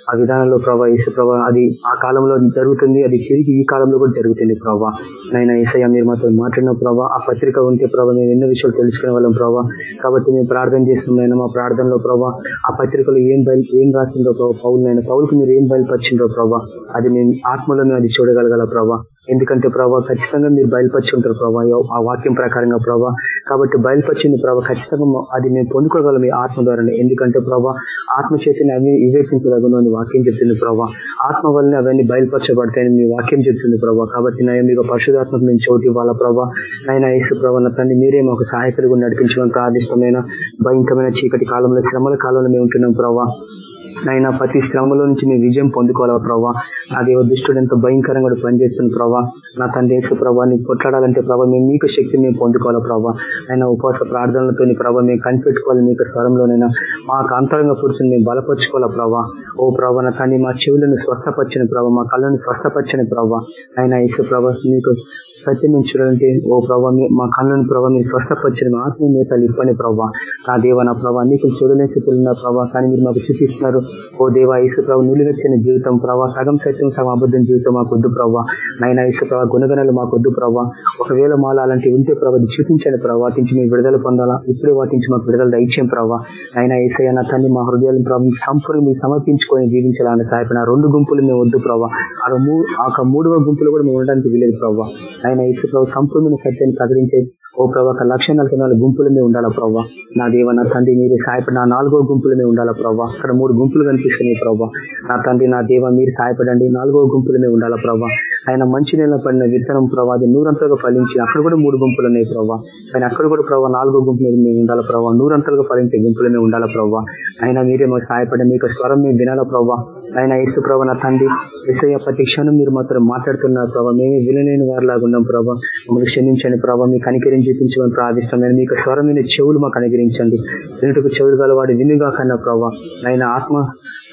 ఆ విధానంలో ప్రభా ఇసు ప్రభా అది ఆ కాలంలో జరుగుతుంది అది తిరిగి ఈ కాలంలో కూడా జరుగుతుంది ప్రభా నైనా ఏసయ్య మీరు మాతో మాట్లాడిన ప్రభా ఆ పత్రిక ఉంటే ప్రభా మేము ఎన్నో విషయాలు తెలుసుకునే వాళ్ళం ప్రభా కాబట్టి మేము ప్రార్థన చేస్తున్నాం మా ప్రార్థనలో ప్రభా ఆ పత్రికలో ఏం బయలు ఏం రాసిందో ప్రభావ పౌరులైన పౌరులకు మీరు ఏం బయలుపరిచిందో ప్రభా అది మేము ఆత్మలో అది చూడగలగల ప్రభా. ఎందుకంటే ప్రభా ఖచ్చితంగా మీరు బయలుపరిచి ఉంటారు ప్రభా. ఆ వాక్యం ప్రకారంగా ప్రభా. కాబట్టి బయలుపరిచింది ప్రభా ఖచ్చితంగా అది మేము పొందుకోగలం మీ ఆత్మ ద్వారా ఎందుకంటే ప్రభా ఆత్మ చేతిని అవి వివేచించగలను వాక్యం చెప్తుంది ప్రభా. ఆత్మ వల్లనే అవన్నీ బయలుపరచబడతాయని మీ వాక్యం చెప్తుంది ప్రభా. కాబట్టి నేను మీకు పరిశుధాత్మకు నేను చోటు ఇవ్వాలా ప్రభా? నైనా యేసు ప్రభావ తండ్రి మీరే మాకు సహాయకులుగా నడిపించడం ప్రార్థిష్టమైన భయంకరమైన చీకటి కాలంలో శ్రమల కాలంలో మేము ఉంటున్నాం ప్రభా. నైనా ప్రతి శ్రమలో నుంచి మేము విజయం పొందుకోవాలా ప్రభా? నా దుష్టుడు ఎంత భయంకరంగా పనిచేస్తుంది ప్రభా. నా తండ్రి వేసు ప్రభా నీకు కొట్లాడాలంటే ప్రభావ మేము మీకు శక్తిని మేము పొందుకోవాలా ప్రభా. ఆయన ఉపవాస ప్రార్థనలతో ప్రభావ మేము కనిపెట్టుకోవాలి మీకు స్వరంలోనైనా మాకు అంతరంగా కూర్చొని మేము బలపరుచుకోవాలా ప్రభా. ఓ ప్రభా నా తండ్రి మా చెవులను స్వస్థపచ్చని ప్రభావ మా కళ్ళను స్వస్థపచ్చని ప్రభావ ఆయన యేసు ప్రభా మీకు సత్యం మేము చూడాలంటే ఓ ప్రభావ మా కళ్ళను ప్రభావ మీరు స్వస్థపరిచిన మా ఆత్మ నేతలు ఇప్పని ప్రభావ నా దేవ నా ప్రభావ నీకు చూడలేని స్థితిలో ఉన్న ప్రభావ కానీ మీరు మాకు చూపిస్తున్నారు. ఓ దేవ ఈసు ప్రభావ నిలువెచ్చిన జీవితం ప్రభావ సగం సత్యం సగం అబద్ధం జీవితం మాకు వద్దు ప్రభావ నైనా ఈసు ప్రభావ గుణగణాలు మాకు వద్దు ప్రభావ ఒకవేళ మాల అలాంటి ఉంటే ప్రభావ చూపించండి ప్రభావ నుంచి మేము విడుదల పొందాలా? ఇప్పుడే వాటించి మాకు విడుదల దయచేయం ప్రభావ అయినా ఏసయ్య నా తల్లి మా హృదయాలను ప్రభావం సంపూర్ణ మీరు సమర్పించుకొని జీవించాలని సహాయపడిన రెండు గుంపులు మేము వద్దు ప్రభావ ఆ మూడవ గుంపులు కూడా మేము ఉండడానికి వీలేదు ప్రభావ ఆయన ఇసు ప్రభు సంపూర్ణ సత్యాన్ని ప్రకటించే ఓ ఓ ప్రభావ ఒక లక్ష నలభై నాలుగు గుంపుల మీద ఉండాలా ప్రభావ నా దేవ నా తండ్రి మీరు సాయపడి నా నాలుగో గుంపుల మీద ఉండాలా ప్రభావ అక్కడ మూడు గుంపులు కనిపిస్తున్నాయి ప్రభావ నా తండ్రి నా దేవ మీరు సాయపడండి. నాలుగో గుంపుల మీద ఉండాలా ప్రభావ ఆయన మంచి నెల పడిన విత్తనం ప్రభావ అది నూరంతలుగా ఫలించి అక్కడ కూడా మూడు గుంపులు ఉన్నాయి ప్రభావ ఆయన అక్కడ కూడా ప్రభావ నాలుగో గుంపు మీద మేము ఉండాలా ప్రభావ నూరంతలుగా ఫలించే గుంపులు మీద ఉండాలా ప్రభావ ఆయన మీరే మాకు సహాయపడి మీకు స్వరం మేము వినాలా ప్రభావ ఆయన ఇసు ప్రభావ నా తండ్రి ఎస్ఐ ప్రతి క్షణం మీరు మాత్రం మాట్లాడుతున్నారు ప్రభావ మేమే వినలేని వారిలాగా ఉన్నాం ప్రభావ మమ్మల్ని క్షమించండి ప్రభావ మీకు కనికరిని చూపించమని ప్రార్థిస్తాం మీకు స్వరమైన చెవులు మాకు అనుగ్రహించండి. వినుటకు చెవులు గలవాడు వినుగా కన్నా ప్రభావ ఆయన ఆత్మ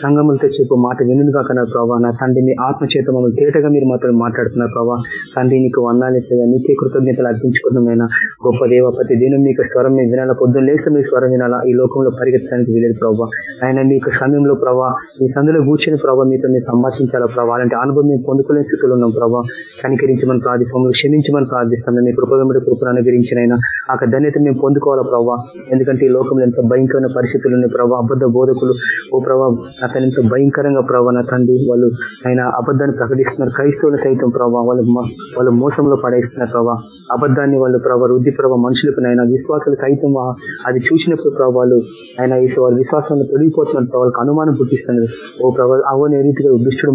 సంగములతో చెప్పు మాట వినుగా కన్నా ప్రభావ నా తండ్రి మీ ఆత్మచేత మమ్మల్ని తేటగా మీరు మాత్రం మాట్లాడుతున్నారు ప్రభావ తండ్రి నీకు వందాలు నీకే కృతజ్ఞతలు అర్పించుకున్నామైనా గొప్ప దేవ ప్రతి దినం మీకు స్వరం మేము వినాలా పొద్దున్న లేక మీ స్వరం వినాలా ఈ లోకంలో పరిగెత్తడానికి వీలేదు ప్రభావ ఆయన మీకు సమయంలో ప్రభావ మీ సందులో కూర్చొని ప్రభావ మీతో మీరు సంభాషించాలా ప్రభావ అలాంటి అనుభవం మేము పొందుకునే స్థితిలో ఉన్నాం ప్రభావ కనికరించమని ప్రార్థిస్తాము క్షమించమని ప్రార్థిస్తాం మీ కృపగముడి కృపను అనుగ్రహించినైనా ఆ ధన్యత మేము పొందుకోవాలా ప్రభావ ఎందుకంటే ఈ లోకంలో ఎంత భయంకరమైన పరిస్థితులు ఉన్నాయి ప్రభావ అబద్ధ బోధకులు ఓ ప్రభావ అతను ఎంత భయంకరంగా ప్రభావ నా తండ్రి వాళ్ళు ఆయన అబద్ధాన్ని ప్రకటిస్తున్నారు. క్రైస్తవులు సైతం ప్రభావ వాళ్ళు వాళ్ళు మోసంలో పడేస్తున్నారు ప్రభావ అబద్ధాన్ని వాళ్ళు ప్రభావ వృద్ధి ప్రభావ మనుషులకు ఆయన విశ్వాసాలు సైతం అది చూసినప్పుడు ప్రభావాలు ఆయన వాళ్ళ విశ్వాసంలో తొలగిపోతున్నారు. ప్రభావాలకు అనుమానం పుట్టిస్తున్నారు. ఓ ప్రభావ అవనే రీతిగా దుష్టుడు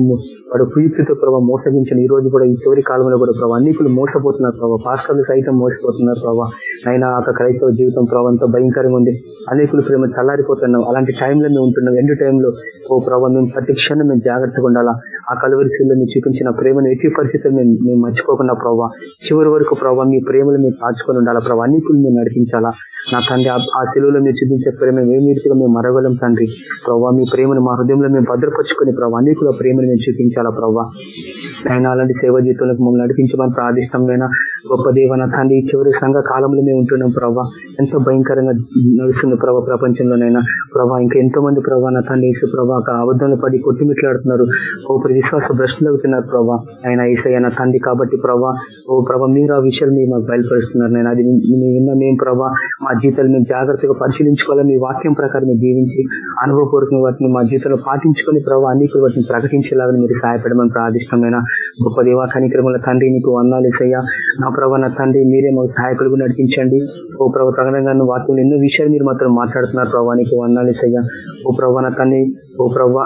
వాడు కుయుక్తితో ప్రభావ మోసగించిన. ఈ రోజు కూడా ఈ చివరి కాలంలో కూడా ప్రభావ అన్నికులు మోసపోతున్నారు ప్రభావ పాస్టర్లు సైతం మోసపోతున్నారు ప్రభావ ఆయన ఆ క్రైస్తవ జీవితం ప్రభావంతో భయంకరంగా ఉంది. అనేకులు ప్రేమ చల్లారిపోతున్నాం. అలాంటి టైంలో మేము ఉంటున్నాం. ఎండు టైంలో ఓ ప్రభావ మేము ప్రతి క్షణం మేము జాగ్రత్తగా ఉండాలా? ఆ కలువరిశీల్లో మీరు చూపించిన ప్రేమను ఎట్టి పరిస్థితులు మేము మేము మర్చిపోకుండా ప్రభావ చివరి వరకు ప్రభావ మీ ప్రేమలు మేము కాచుకొని ఉండాలా ప్రభావ అన్నికులు మేము నడిపించాలా? నా తండ్రి ఆ సెలువులో మీరు చూపించే ప్రేమ ఏ నీటిగా మేము మరగలం తండ్రి. ప్రభావ మీ ప్రేమను మా హృదయంలో మేము భద్రపరుచుకుని ప్రభావ అనేకుల ప్రేమను మేము చూపించాలా ప్రభావ ఆయన అలాంటి సేవ జీవితంలోకి మమ్మల్ని నడిపించమని ప్రార్థిష్టమైన గొప్ప దేవన తండ్రి చివరి సంఘ కాలంలో మేము ఉంటున్నాం ప్రభావ ఎంతో భయంకరంగా నడుస్తుంది ప్రభావ ప్రపంచంలోనైనా ప్రభావ ఇంకా ఎంతో మంది ప్రభావ నా తండ్రి ప్రభావ అబద్ధంలో పడి కొట్టిమిట్లాడుతున్నారు ఓ విశ్వాస ప్రశ్నలు అవుతున్నారు ప్రభా. ఆయన ఈసయ్య తండ్రి కాబట్టి ప్రభా. ఓ ప్రభా మీరు ఆ విషయాలు మీరు మాకు బయలుపరుస్తున్నారు. నేను అది విన్న మేము ప్రభా మా జీవితాలు మేము జాగ్రత్తగా పరిశీలించుకోవాలి మీ వాక్యం ప్రకారం జీవించి అనుభవపూర్వకంగా వాటిని మా జీవితంలో పాటించుకొని ప్రభావ అన్నికులు వాటిని ప్రకటించేలాగా మీరు సహాయపడమని ప్రార్థిష్టమైన గొప్ప దేవా కనిక్రమల తండ్రి నీకు వందాలు ఇసయ్యా నా ప్రభా నా తండ్రి మీరే మాకు సహాయకులుగా నడిపించండి. ఓ ప్రభా ప్రకటనగా వాక్యంలో ఎన్నో విషయాలు మీరు మాత్రం మాట్లాడుతున్నారు ప్రభా నీకు వందాలు ఇసయ్యా ఓ ప్రభా నా తండ్రి ఓ ప్రభా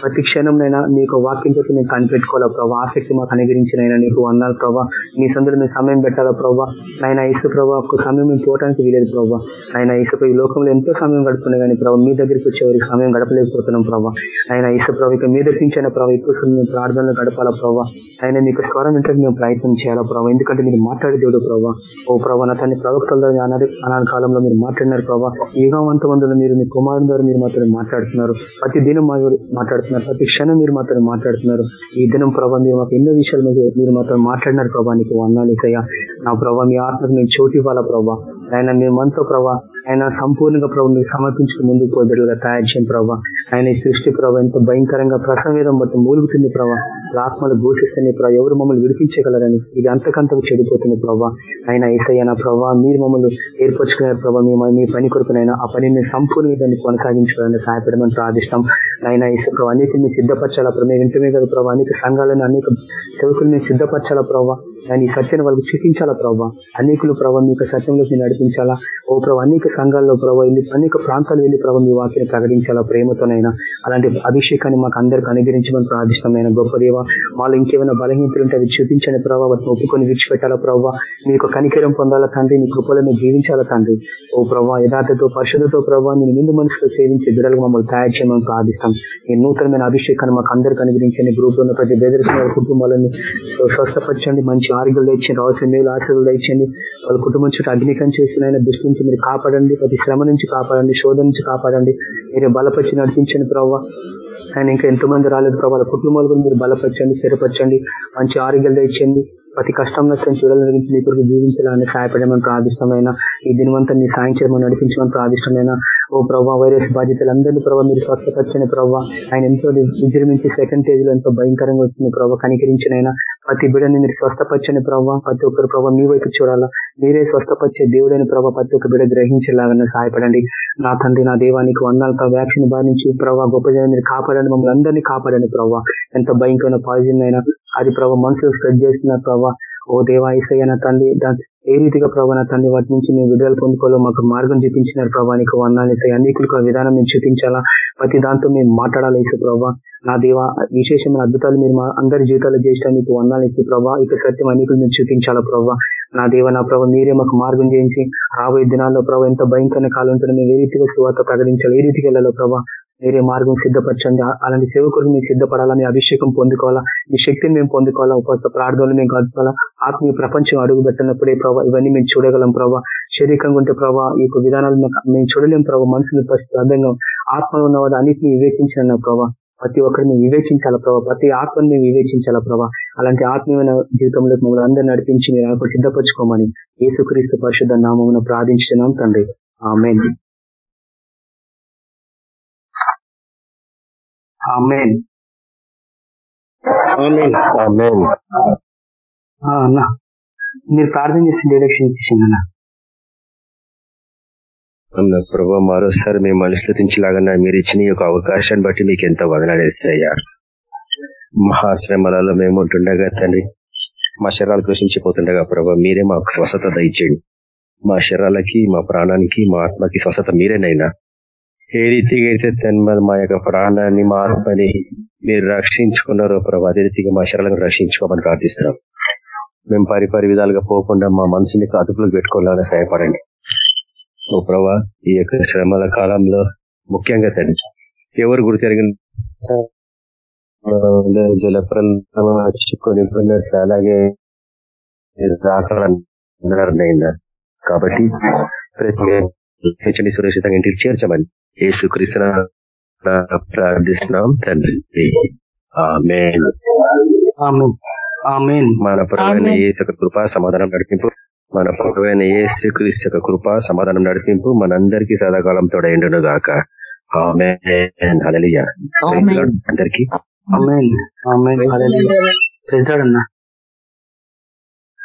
ప్రతి క్షణంనైనా మీకు వాక్యం చేసి మేము కనిపెట్టుకోవాలా ప్రభావ ఆసక్తి మాకు అనుగ్రహించినైనా నీకు వందాలు ప్రభావ నీ సందులో మేము సమయం పెట్టాలా ప్రభావ ఆయన ఇసు ప్రభావ ఒక సమయం మేము పోవడానికి వీలేదు ప్రభావ ఆయన ఇసు ఈ లోకంలో ఎంతో సమయం గడుపుతున్నాయి కానీ ప్రభావ మీ దగ్గరికి వచ్చేవారికి సమయం గడపలేకపోతున్నాం ప్రభావ ఆయన ఇసు ప్రభావ ఇక మీద దర్శించిన ప్రభావ ఎక్కువ మేము ప్రార్థనలు గడపాలా ప్రభావ ఆయన మీకు స్వరం ఇంటర్ మేము ప్రయత్నం చేయాలా ప్రభావ ఎందుకంటే మీరు మాట్లాడే దేవుడు ప్రభావ ఓ ప్రభావ తన ప్రవక్తల అనాది కాలంలో మీరు మాట్లాడినారు ప్రభావ యుగవంతమందులు మీరు మీ కుమారుని ద్వారా మీరు మాత్రం మాట్లాడుతున్నారు. ప్రతి దినం మాట్లాడుతున్నారు. ప్రతి క్షణం మీరు మాత్రం మాట్లాడుతున్నారు. మాట్లాడుతున్నారు. ఈ దినం ప్రభావ మీరు మాకు ఎన్నో విషయాలు మీరు మాతో మాట్లాడినారు ప్రభానికి నీకు వందాలేసయ్యా నా ప్రభావ మీ ఆత్మకు మేము చోటు ఇవ్వాలా ప్రభావ ఆయన మేమంతా ప్రభా ఆయన సంపూర్ణంగా ప్రభు మీకు సమర్పించిన ముందుకు పోయేటట్లుగా తయారు చేయని ప్రభావ ఆయన సృష్టి ప్రభావ ఎంత భయంకరంగా ప్రసంగం మొత్తం మూలుగుతుంది ప్రభావ ఆత్మలు ఘోషిస్తుంది ప్రభావ ఎవరు మమ్మల్ని విడిపించగలరని ఇది అంతకంతకు చెడిపోతుంది ప్రభావ ఆయన ఏసయ్యన ప్రభావ మీరు మమ్మల్ని ఏర్పరచుకున్నారు ప్రభావ మేము మీ పని కొరకునైనా ఆ పనిని సంపూర్ణంగా దాన్ని కొనసాగించుకోవాలని సహాయపడమని ప్రార్థిస్తాం. ఆయన ఇసు ప్రభావ అన్నిటిని సిద్ధపరచాలా ప్రభావ మేము ఇంటి మీద ప్రభావ అనేక సంఘాలను అనేక సేవకుల్ని సిద్ధపరచాలా ప్రభావ ఆయన ఈ సత్యాన్ని వాళ్ళకి చూపించాలా ప్రభావ అనేకులు ప్రభావ మీకు మీరు ప్రకటించాలా ఓ ప్రభు అనేక సంఘాల్లో ప్రభావ వెళ్ళి అనేక ప్రాంతాలు వెళ్ళి ప్రభావ మీ వాక్యం ప్రకటించాలా ప్రేమతోనైనా? అలాంటి అభిషేకాన్ని మాకు అందరికి అనుగ్రహించమని ప్రార్థిష్టమైన గొప్ప దేవ. వాళ్ళు ఇంకేమైనా బలహీనతలు ఉంటే అవి చూపించని ప్రభావ వాటిని ఒప్పుకొని విడిచిపెట్టాలా ప్రభావ మీ యొక్క కనికరం పొందాలా తండ్రి మీ కృపలను జీవించాలా తండ్రి. ఓ ప్రభావ యథార్థతో పరిశుద్ధతో ప్రభావ నేను నిండు మనసులో సేవించే బిడ్డలకు మమ్మల్ని తయారు చేయమని ప్రార్థిస్తాం. ఈ నూతనమైన అభిషేకాన్ని మాకు అందరికి అనుగ్రహించండి. గ్రూప్ ఉన్న ప్రతి బెదర్సిన కుటుంబాలను స్వస్థపరచండి. మంచి ఆరోగ్యాలు ఇచ్చండి అవసరం మేలు ఆశలు ఇచ్చండి వాళ్ళ కుటుంబం చుట్టూ అగ్నికం చేసిన దృష్టి నుంచి మీరు కాపాడండి ప్రతి శ్రమ నుంచి కాపాడండి శోధ నుంచి కాపాడండి. మీరు బలపరిచి నడిపించండి ప్రభావ ఆయన ఇంకా ఎంతో మంది రాలేదు ప్రభావ కుటుంబాలు కూడా మీరు బలపరచండి స్థిరపరచండి. మంచి ఆరోగ్యాలు ఇచ్చండి ప్రతి కష్టం నష్టం చూడాలని మీ కొరకు జీవించాలని సహాయపడమని ప్రాదిష్టమైన ఈ దినవంతా మీ సాయం చేయమని నడిపించమని ప్రాదిష్టమైన ఓ ప్రభావ వైరస్ బాధితులందరినీ ప్రభావ మీరు స్వస్థపరచని ప్రభావ ఆయన ఎంతో విజృంభించి సెకండ్ స్టేజ్లో ఎంతో భయంకరంగా వచ్చింది ప్రభావ కనికరించిన ప్రతి బిడ్డని మీరు స్వస్థపచ్చని ప్రభావ ప్రతి ఒక్కరు ప్రభావ మీ వైపు చూడాలా. మీరే స్వస్థపరిచే దేవుడైన ప్రభావ ప్రతి ఒక్క బిడ్డ గ్రహించేలాగా సహాయపడండి. నా తండ్రి నా దేవానికి వందాలతో వ్యాక్సిన్ బాధించి ప్రభావ గొప్ప మీరు కాపాడండి. మమ్మల్ని అందరినీ కాపాడండి ప్రభావ ఎంత భయంకరమైన పాయిజన్ అయినా అది ప్రభావ మనుషులు స్ప్రెడ్ చేస్తున్న ప్రభావ ఓ దేవా ఈసయ్య నా తండ్రి ఏ రీతిగా ప్రభావ నా తండ్రి వాటి నుంచి మేము విడుదల పొందుకోవాలో మాకు మార్గం చూపించినారు ప్రభా నీకు వందాలు అనేకులకు విధానం మేము చూపించాలా? ప్రతి దాంతో మేము మాట్లాడాలి ఇసు ప్రభా? నా దేవ విశేషమైన అద్భుతాలు మీరు మా అందరి జీవితాలు చేసడానికి వందాలు ఇస్తే ప్రభావ ఇక సత్యం అనేకులు మేము చూపించాలా ప్రభా? నా దేవ నా ప్రభావ మీరే మాకు మార్గం చేయించి రాబోయే దినాల్లో ప్రభావ ఎంత భయంకరమైన కాలం ఉంటుందో మేము ఏ రీతిగా శువార్త ప్రకటించాలి ఏ రీతికి వెళ్ళాలో ప్రభా? వేరే మార్గం సిద్ధపరచండి. అలాంటి సేవకులు మేము సిద్ధపడాలా? మీ అభిషేకం పొందుకోవాలా? మీ శక్తిని మేము పొందుకోవాలా? ఉపవాస ప్రార్థనలు మేము కలుపుకోవాలా ఆత్మీయ ప్రపంచం అడుగు పెట్టినప్పుడే ప్రభావ ఇవన్నీ మేము చూడగలం ప్రభావ శరీరంగా ఉంటే ప్రభావ ఈ విధానాలు మేము చూడలేం ప్రభావ మనసుని అర్థంగా ఆత్మలో ఉన్న వాళ్ళు అన్నింటినీ వివేచించిన ప్రభావ ప్రతి ఒక్కరిని వివేచించాలా ప్రభావ ప్రతి ఆత్మని మేము వివేచించాలా ప్రభావ అలాంటి ఆత్మీయమైన జీవితంలో మమ్మల్ని అందరూ నడిపించి మీరు సిద్ధపరచుకోమని ఏసుక్రీస్తు పరిశుద్ధ నామమును ప్రార్థించడం తండ్రి. ఆమె అన్న మీరు ప్రార్థన చేసి డైరెక్షన్ ఇచ్చేసింది అన్న. ప్రభావ మరోసారి మేము అనుసృతించలాగా మీరు ఇచ్చిన ఈ యొక్క అవకాశాన్ని బట్టి మీకు ఎంతో వదనాలేస్తాయ్యా మహాశ్రమలలో మేము ఉంటుండగా తండ్రి మా శరీరాలు కృషించిపోతుండగా ప్రభావ మీరే మాకు స్వస్థత దయచేయండి. మా శరీరాలకి మా ప్రాణానికి మా ఆత్మకి స్వస్థత మీరేనైనా. ఏ రీతిగా అయితే తన్మది మా యొక్క ప్రాణాన్ని మా ఆత్మని మీరు రక్షించుకున్నారో ప్రభావ అదే రీతిగా మా శరీరాలను రక్షించుకోమని ప్రార్థిస్తున్నాం. మేము పరిపరి విధాలుగా పోకుండా మా మనసుని అదుపులోకి పెట్టుకోవాలని సహాయపడండి. ఓ ప్రభా ఈ యొక్క శ్రమల కాలంలో ముఖ్యంగా తండ్రి ఎవరు గురి జరిగిన జలప్రలని అలాగే కాబట్టి ప్రతి సురక్షితంగా ఇంటికి చేర్చమని ఏసుకృష్ణ ప్రార్థిస్తున్నాం తండ్రి. మన పరమైన ఏ కృపా సమాధానం నడిపింపు. మన ప్రభుత్వమైన ఏ శ్రీకృష్ణ యొక్క కృప సమాధానం నడిపింపు మనందరికీ సదాకాలం తోడైండును గాక. అందరికీ. అన్న.